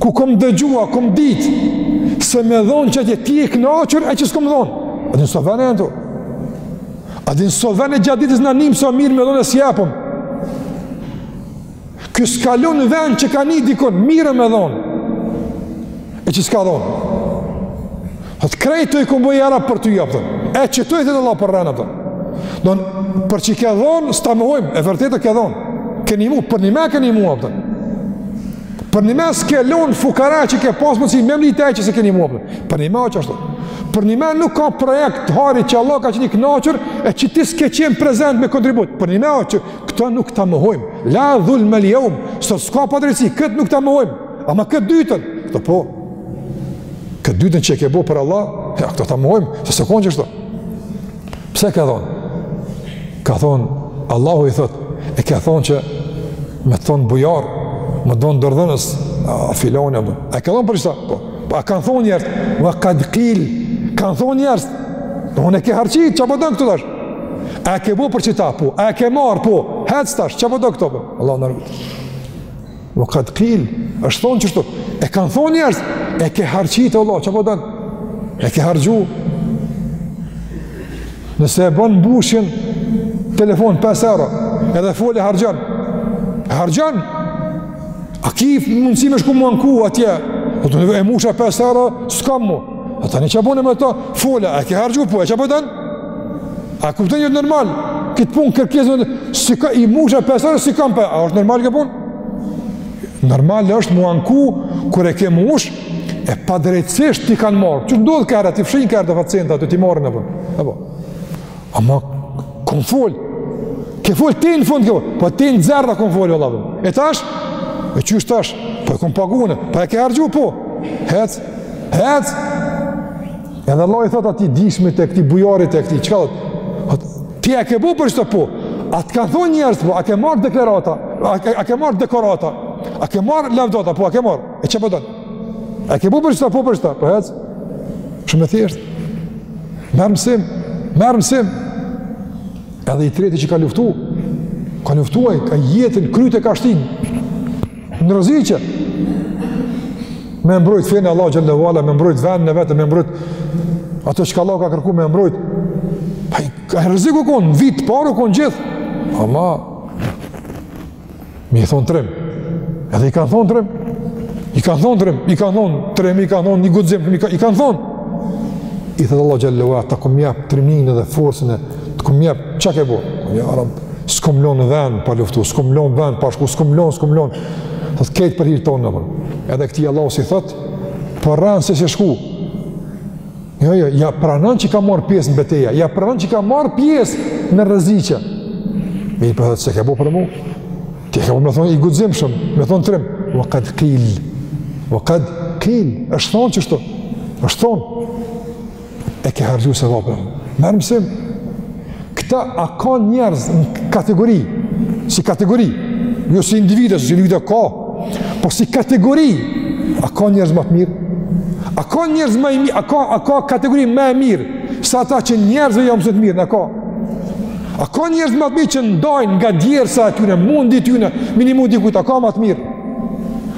[SPEAKER 1] Ku kom dëgju, kom dit se me dhon qety ti je i kënaqur e që s'kom dhon. A din sa vene ato? A din sa vene gjatë ditës na nijmë sa mirë me dhon e s'japim. Ky s'ka lon vend që ka ni dikon, mirë me dhonë. E që s'ka dhonë. Thotë krejt t'i kom bo ja Rab për ty apëtën. E çka i thotë Allahu, po rren a po. Do në për çka ke dhonë, s'ta mohojmë, e vërtetë ke dhonë. Ke nimu, përnime ke nimu apëtën. Përnime s'ke lon fukara që ke pasë mundësi me mrri te e që s'e ke nimu apëtën. Përnime o qashtu. Përnime nuk ka projekt hajri që Allahu ka qenë i knaqur e që ti s'ke qenë prezent me kontribut. Përnime o që Këta nuk ta mohojmë. La dhulmel jeum, sot s'ka padrejtësi, këtë nuk ta mohojmë. Ama këtë dytën, këta po, këtë dytën që e ke bo për Allah, jo, këtë ta mohojmë, se s'u konë qështu. Pse e ke dhonë? Ka thonë, Allahu i thotë, e ke dhonë që me thonë bujar, me thonë dorëdhënës, a filani, a, a ke dhonë për qëta? Po, Po a kanë thonë njerëz, ve kad kil, kanë thonë njerëz, në unë e ke harxhit, çka po don po këtu tash? A ke bo për qita, po, a ke marrë, po, hec tash, çka po don po këtu, po, Allahu na rujtë. Ve kad kil, është thonë qështu, e kanë thonë njerëz, e ke harxhit, valla, çka po don, po e ke harxhu. Nëse e bon mbushjen, telefon 5 euro, edhe fol e harxhon, harxhon, A ki mundësi me shku m'u anku atje? O të e musha pesë euro, s'kam mo. A tani çka bone me ta? Fola, a ke harxhu po, e çka po don? A kupton, je normal? Këtë pun kërkesë me si ka, i musha pesë euro, s'i kam për, a është normal këtë pun? Normal është m'u anku, kur e ke mush, e padrejtësisht t'i kanë marrë. Që ndodh kur t'i fshijnë kërë të pacienta, të t'i marrin në punë. Ama, kom fol, ke fol tej në fund, ke fol, po tej në zero kom fol, valla, e tash, e qysh tash, po e kom pagu unë, po e ke harxhu, po, hec, hec, edhe Allahu i thot atij dijshmit e këtij bujarit e këtij, çka thot, ti e ke bo për qëta po, a të kanë thonë njerëz, po, a ke marrë deklarata, a ke, a ke marrë dekorata, a ke marrë lavdata, po, a ke marrë, E çka po don? Po e ke bo për qëta, po për qëta, po hec? Shumë e thjeshtë. Merr mësim, merr mësim. Edhe i treti që ka luftu, ka luftuaj, ka jetën, kryet e ka shti në rreziqe. Me mbrojt fenë e Allahut xhele ve ala, me mbrojt venin e vet, me mbrojt ato çka Allahu ka kërku me mbrojt. Pa i ka rreziku konë, vetë i pari u konë gjithë. Ama, Me i thonë trim. Edhe i kanë thonë trim. I kanë thonë trim. I kanë thonë trim. I kanë thonë një guxim. I kanë, kan thonë. I thotë Allahu xhele ve ala, ta kom jep trimninë edhe forcën e, të kom jep, çka ke bo? Ja Rab, s'kom lonë ven pa luftu, s'kom lonë ven pa shku, s'kom lonë, s'kom lonë. Thotë këtë për hir tonë në Edhe këtij Allahu s'i thotë, po rren se s'ke shku, Jo, jo, ja pranon që ka marrë pjesë në beteja, ja pranon që ka marrë pjesë në rreziqe. Mirëpo thotë, po s'e ke bo për mu, ti ke bo me thonë i guximshëm, me thonë trim, ve kad kil, ve kad kil, është thonë qështu, është thonë, e ke harxhu sevapin, merr mësim, Këta a ka njerëz në kategori, si kategori, jo si individa, si individa ka, po si kategori, a ka njerëz më të mirë? A ka njerëz më i mirë, a ka, a ka kategori më e mirë, se ata që njerëzve ja msojnë të mirën, a ka? A ka njerëz më të mirë që ndajnë nga djersa e tyne, mundi i tyne, me i nimu dikut, a ka më të mirë?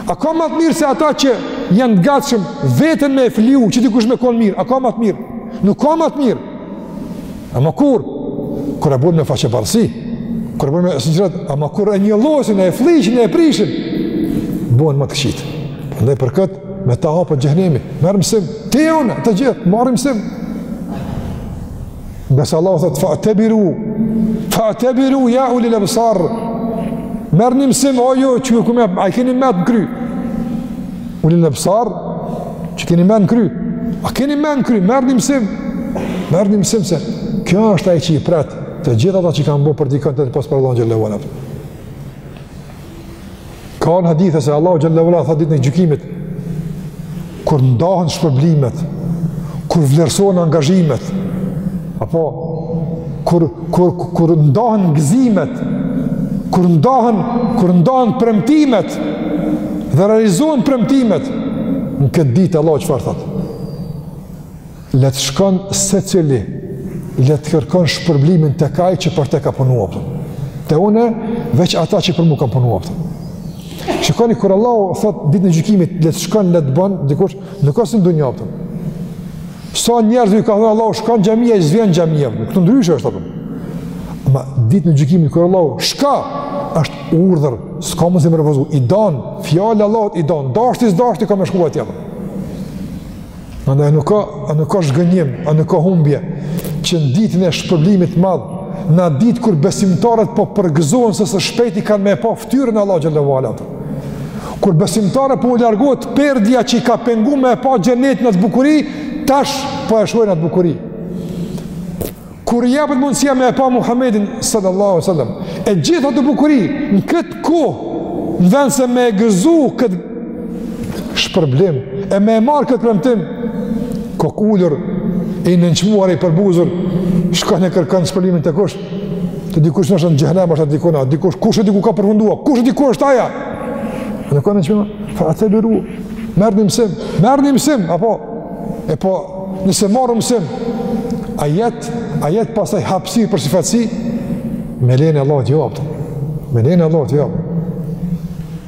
[SPEAKER 1] A ka më të mirë se ata që janë të gatshëm veten me e fliu, që dikush me konë mirë, a ka më të mirë? Nuk ka më të mirë. Ama kur? Kur e bën me faqebardhësi, kur e bën me sinqeritet, ama kur e njollosin, e flliqin, e prishin, bëhen më të këqijtë. Dhe për këtë, me ta hapet xhehnemi, merr mësim, ti, unë, të gjithë, marrim mësim. Nëse Allahu thotë, fa'tebiru, fa'tebiru, ja ulil ebsar, merrni mësim, o ju që keni men, a i keni mentë në kry. Ulil ebsar, që keni men n'kry. A keni men n'kry, merrni mësim. Merrni mësim se kjo është ajo që i pret të gjithë ata që kanë bo për dikën tjetër pos për Allahun xhele ue ala. Ka në hadithe se Allahu xhele ue ala tha ditën e gjykimit kur ndahen shpërblimet, kur vlerësohen angazhimet, Apo, kur, kur, kur ndahen gëzimet, kur ndahen, kur ndahen premtimet, dhe realizohen premtimet, në këtë ditë Allahu çfarë thotë, le të shkon secili, le të kërkon shpërblimin tek ai që për te ka punu, a kupton. Te une, veç ata që për mu kanë punu, a kupton. Shikoni, kur Allahu thotë ditën e gjykimit, le të shkon, le të bon, dikush, nuk është si në dunja, a kupton. Sa njerëzve u ka thënë Allahu, shko n'xhami, s'vjen n'xhami. Këtu ndryshe është apo? Ama ditën e gjykimit kur Allahu, shko është urdhër, s'ka mundësi me refuzu. I don fjalë Allahut, i don dashti, s'dashti ka me shku atje. Andaj nuk ka, a nuk ka zhgënjim, a nuk ka humbje që në ditën e shpërblimit të madh, në ditën kur besimtarët po përgëzohen se së shpejti kanë me pa fytyrën e Allahut xhele ue ala. Kur besimtarët po u largohet perdja që i ka pengu me e pa xhenetin, atë bukuri, tash po e shohin atë bukuri. Kur i jepet mundësia me e pa Muhammedin sallallahu alejhi sallam, e gjithë atë bukuri në këtë kohë, në vend se me e gëzu këtë shpërblim, e me e marrë këtë premtim, kokulur, i nënçmuar, i përbuzur, shkon e kërkon shpërblimin te kush, Te dikush, nashta në xhehnem është atë dikona, dikush, kush e di ku ka përfundu, kush e di ku është ai? Në kone që me, fa'tebiru, merrni mësim, merrni mësim, apo, e po, nëse marrim mësim, a jet, a jet pastaj hapësirë për syfaqësi, me lejen e Allahut jo, me lejen e Allahut jo.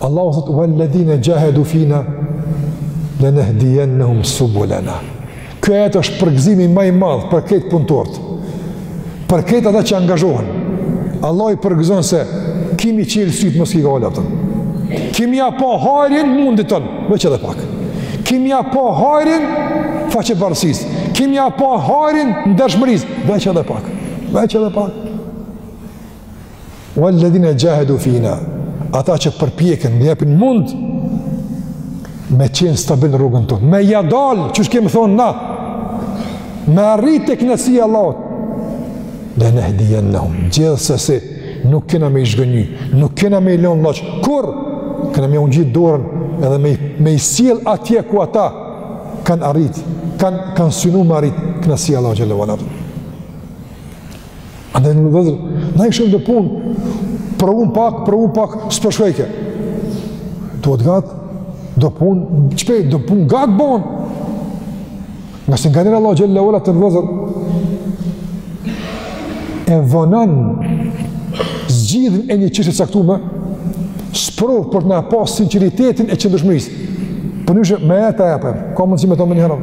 [SPEAKER 1] Allahu thotë walladhine jahadu fina lanahdiyannahum subulana. Ky ajet është përgëzimi më i madh për krejt punëtorët. Për krejt ata që angazhohen. Allahu i përgëzon se ki me i çelë sytë, mos ki gajle, a kupton. Ki me ja pa hajrin mundit tënd, veç edhe pak. Ki me ja pa hajrin faqebardhësisë. Ki me ja pa hajrin ndershmërisë, veç edhe pak. Veç edhe pak. Walladhina jahadu fina. Ata që përpjeken, me jap mund me qenë stabil në rrugën tonë. Me ja dal, ç'i kemi thonë na. Me arrit te kënaqësia e Allahut. La nahdiyannahum. Gjithsesi nuk kena me i zhgënjy, nuk kena me i lënë lloç. Por kena me ua ngjit dorën edhe me me i sjell atje ku ata kanë arrit, kanë kanë synu me arrit kënaqësinë e Allahut xhelalu A dhe në vëzër, na i shumë dhe punë, për unë pak, për unë pak, së përshkojke. Do të gatë, do punë, qëpej, do punë gatë bonë. Nga se nga njëra Allah gjellë leola të vëzër, e vënën zgjidhën e një qështë të caktume, së provë për të nga pasë sinceritetin e qëndëshmërisë. Për njështë, me e të e për, ka mundësi me të më njëherëm.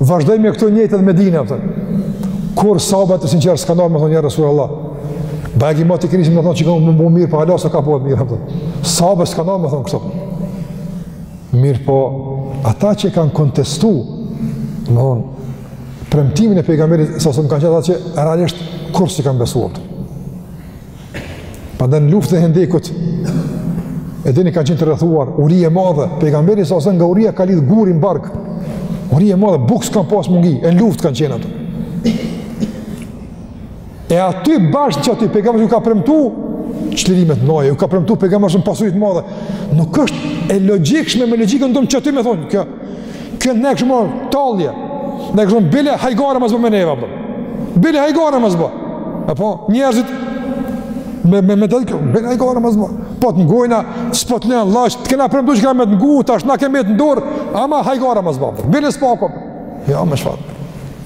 [SPEAKER 1] Vazhdo me këtë nijet edhe me din, pra. Kur sahabët e sinqertë s'kanë ardh me thonë ja Resulullah. Ba e ki mati kërishim me thonë çka me bo mirë, pa Allah se ka po mirë, pëtër. Sahabët s'kanë ardh me thonë kështu. Mirëpo, ata që kanë kontestu, me thonë, premtimin e pejgamberit, s.a.v.s. kanë qenë ata që realisht kurrë s'i kanë besuar. Prandaj në luftën e Hendekut, e dini kanë qenë të rrethuar, uri e madhe, pejgamberi s.a.v.s. nga uria ka lidhë gurin n'bark, uri e madhe, bukë s'kanë pas me ngi, e në luftë kanë qenë aty. E aty bashkë që aty, pejgamberi ju ka premtu, çlirimet naj, ju ka premtu pejgamberi shumë pasuri t'madhe, nuk është e logjikshme me logjikën tonë që aty me thonë, kjo, Kjo na ke marrë tallje, na ke marrë bile hajgare mos bo me neve, për. bile hajgare mos bo, e po njerëzit me, me, me dalë kjo, bile hajgare mos bo, po të ngojna, s'po të lenë lloç, të kena premtu që kena me të ngu, tash na ke mbet n'dorë, ama hajgare mos bo, bile s'po, për. ja me shfatë.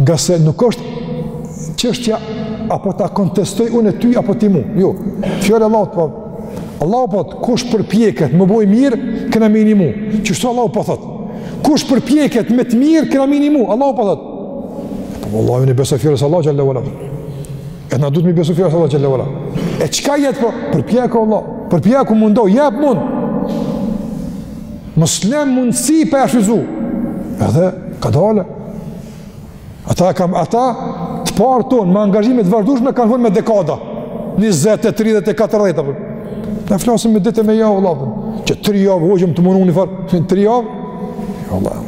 [SPEAKER 1] Nga se nuk është çështja apo ta kontestoj unë ty apo ti mu. Jo, fjalë e Allahut pra. Po, Allahu po thot kush përpjeket me bo mirë, kena me i nimu. Qështu Allahu po thot? Kush përpjeket me të mirë, kena me i nimu. Allahu po thot. Po, vallah, unë i besoj fjalës së Allahut xhele ve ala. E na duhet me i besu fjalës Allahut xhele ve ala. E çka jet po? Përpjeku vëlla, përpjeku mundohu, jep mund. Mos le mundsi pa shfrytzu. Edhe ka dalë Ata kanë ata të parët tonë me angazhime të vazhdueshme kanë qenë me dekada. 20, 30, 40 apo. Ne flasim me ditë me javë vëllai. Që 3 javë hoxhë po mundohna m'u fal. 3 javë. Jo vëllai.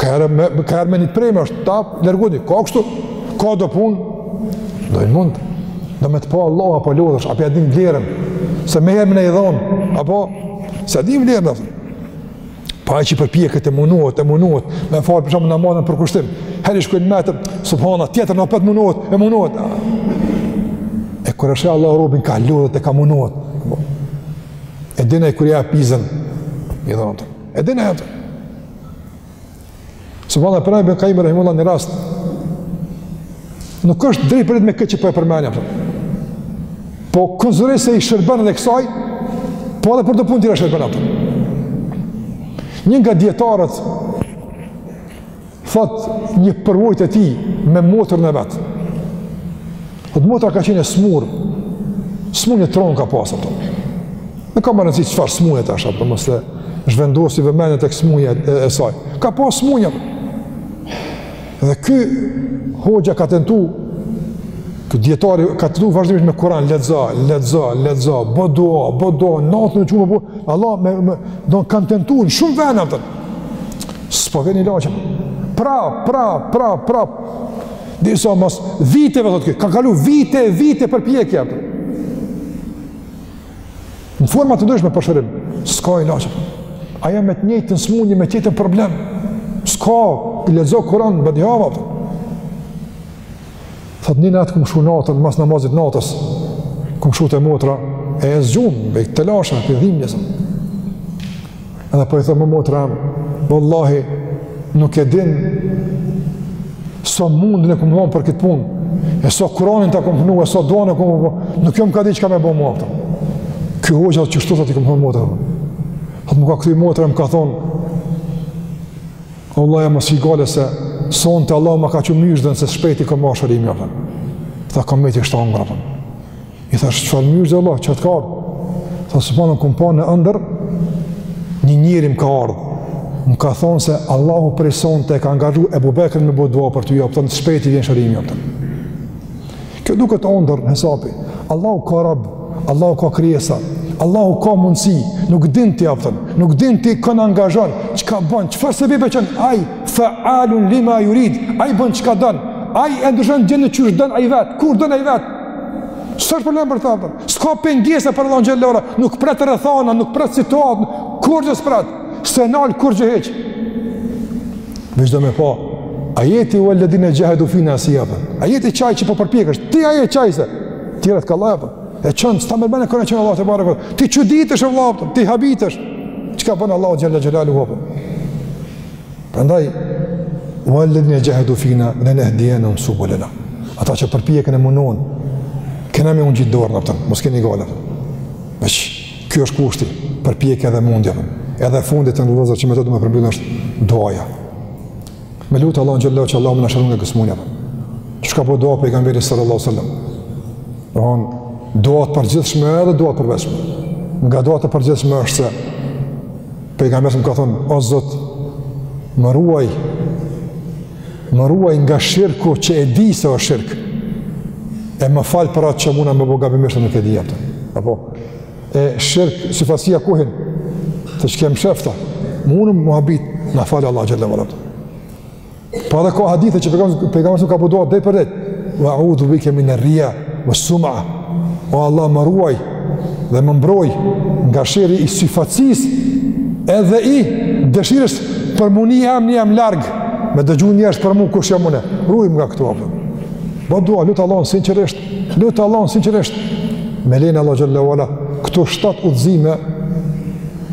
[SPEAKER 1] Ka me ka me një premë është ta largon. Ka kështu. Ka do pun. Do mund. Do me të pa Allahu a po lodhesh, a po ja din vlerën. Se menjëherë me ta dhon, apo s'e din vlerën. Po ai që përpjeket e munohet, e munohet, me fal për shkakun namazën përkushtim. Heri shkojnë me të, subhanallahu, tjetër na pat munohet, e munohet. E kur e sheh Allahu robin ka lodhet e ka munohet. E dinë kur ja pizën. I thonë. E dinë atë. Se përmen pra Ibn Kajimi rahimehullah një rast, nuk është drejtpërdrejt me këtë që po e përmenda, për. po konsideroj se i shërben dhe kësaj, po edhe për do punë tjera shërben atë. Një nga dijetarët, thot një përvojë të tij me motrën e vet, Thot motra ka qenë e smurë, smunje t'ronë ka pasë ato. Nuk ka rëndësi çfarë smunje tash, për mos e zhvendosim vëmendjen tek smunja e, e, e saj. Ka pasë smunje Dhe ky hoxha ka tentu, ky dijetari ka tentu vazhdimisht me Kur'an, lexo, lexo, lexo, bo dua, bo dua, natën e çu, po, Allah, me, me, domethanë kanë tentu, në shumë vene, atër. S'po vjen ilaçi. Prap, prap, prap, prap, prap, Derisa mas viteve, thotë ky, ka kalu vite e vite përpjekje. Në forma të ndryshme për shërim, s'ka ilaç. Ajo me të njëjtën smunje, me të njëjtin problem. S'ka, i lexo Kuran, badihava. Thotë një natë kum shku natën, mas namazit natës, kum shku te motra, e e zgjume, e telashe, e dhimje. Edhe po i thom motra ime, vallahi, nuk e din sa mundin e kam nxonë për këtë punë, e sa kuranin ta kam knu, e sa duanë e kam knu, nuk jom ka di çka me bo mo, të. Ky hoxha thot qështu i kam thonë motrës. Thot m'u ka kthy motra më ka thonë, vallahi mos ki gajle se sonte Allahu më ka çu myzhden se shpejt ka m'ardh shërimi, tha, ka me të i shtë angë, I thash, çfarë myzhde Allahu, çka t'ka ardhë? Tha, s'pari e kum pa n'andërr, një njeri m'ka ardhë. Më ka thonë se Allahu prej sonte e ka angazhu Ebu Bekrin me bo dua për ty, e shpejt vjen shërimi jot. Kjo duket andërr, hesapi, Allahu ka rob, Allahu ka krijesa, Allahu ka mundësi, nuk din ti, nuk din ti kënë angazhon, çka bën, çfarë sebebe çon, aj, fa'alun lima jurid, aj bën çka don, aj e ndryshon gjenjen qysh don aj vetë, kur don aj vetë, S'është problem për të apër? S'ka pengesa për Allahun xhel-le? Nuk pret rrethana, nuk pret situata, kurrgjë s'pret. S'e nal kurrgjë hiç. Veç do me pa, a je ti ue-ledhine xhahedu fina si apër? A je ti qaj që po përpjekesh? Ti a je ti qaj se t'tjerat ka lajë E çon, s'ta merr menja kur e çon Allahu tebareke. Ti çuditesh e vallah, ti habitesh. Çka bën Allahu xhel-le xhelaluhu apër? Prandaj, uelledhine xhahedu fina le nehdijennehum subulena. Ata që përpiqen e munohen, kena me ua zgjat dorën, mos keni gajle. Veq, ky është kushti, përpjekja edhe mundi. Edhe i fundit udhëzim që me të du me përmbyll është duaja. Me lut Allahun xhele që Allahu me na shëru nga kjo sëmundje. Çka ka bo dua Pejgamberi salallahu alejhi ue selem? Ka bo dua të përgjithshme edhe dua të përveçme. Nga duatë të përgjithshme është se Pejgamberi më ka thonë, o Zot, më ruaj, më ruaj nga shirku që e di se o shirk, e më falë për atë që muna më boga për mështë në këtë dhja Apo, e shirk, si fasia kuhin, të që kemë shëfta, më unë më habit, në falë Allah gjellë vëllatë. Po edhe ka hadithe që Pejgamberi alejhi selam ka bo dua edhe për këtë. Wa a'udhu bika min ar-riya wa suma O Allah, më ruaj dhe më mbroj nga sherri i syfaqësisë edhe i dëshirës për m'u ni nam, nam larg, me dëgju njerëzit për mu kush jam une rujmë nga këto. A, bo dua, lute Allahun sinqerisht, lute Allahun sinqerisht. Me lejen e Allahut xhele ue ala këto shtatë udhëzime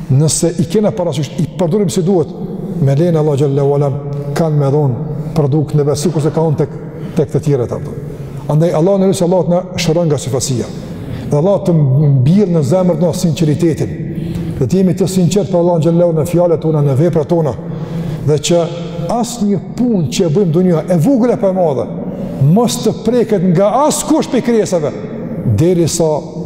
[SPEAKER 1] nëse i kena parasysh, i përdorim si duhet, me lejen e Allahut xhele ue ala, kanë me dhonë produkt te ne, sikurse ka dhon tek, tek të tjerët. Andaj, Allahun e lusim, Allahu të na shëron nga syfaqësia. Dhe Allahu të mbjell në zemrat tona sinceritetin. Dhe të jemi të sinqertë për Allahun xhele në fjalët tona, në veprat tona. Dhe që asnjë punë që e bëjmë në dunja, e vogël apo e madhe, mos të preket nga askush prej krijesave, derisa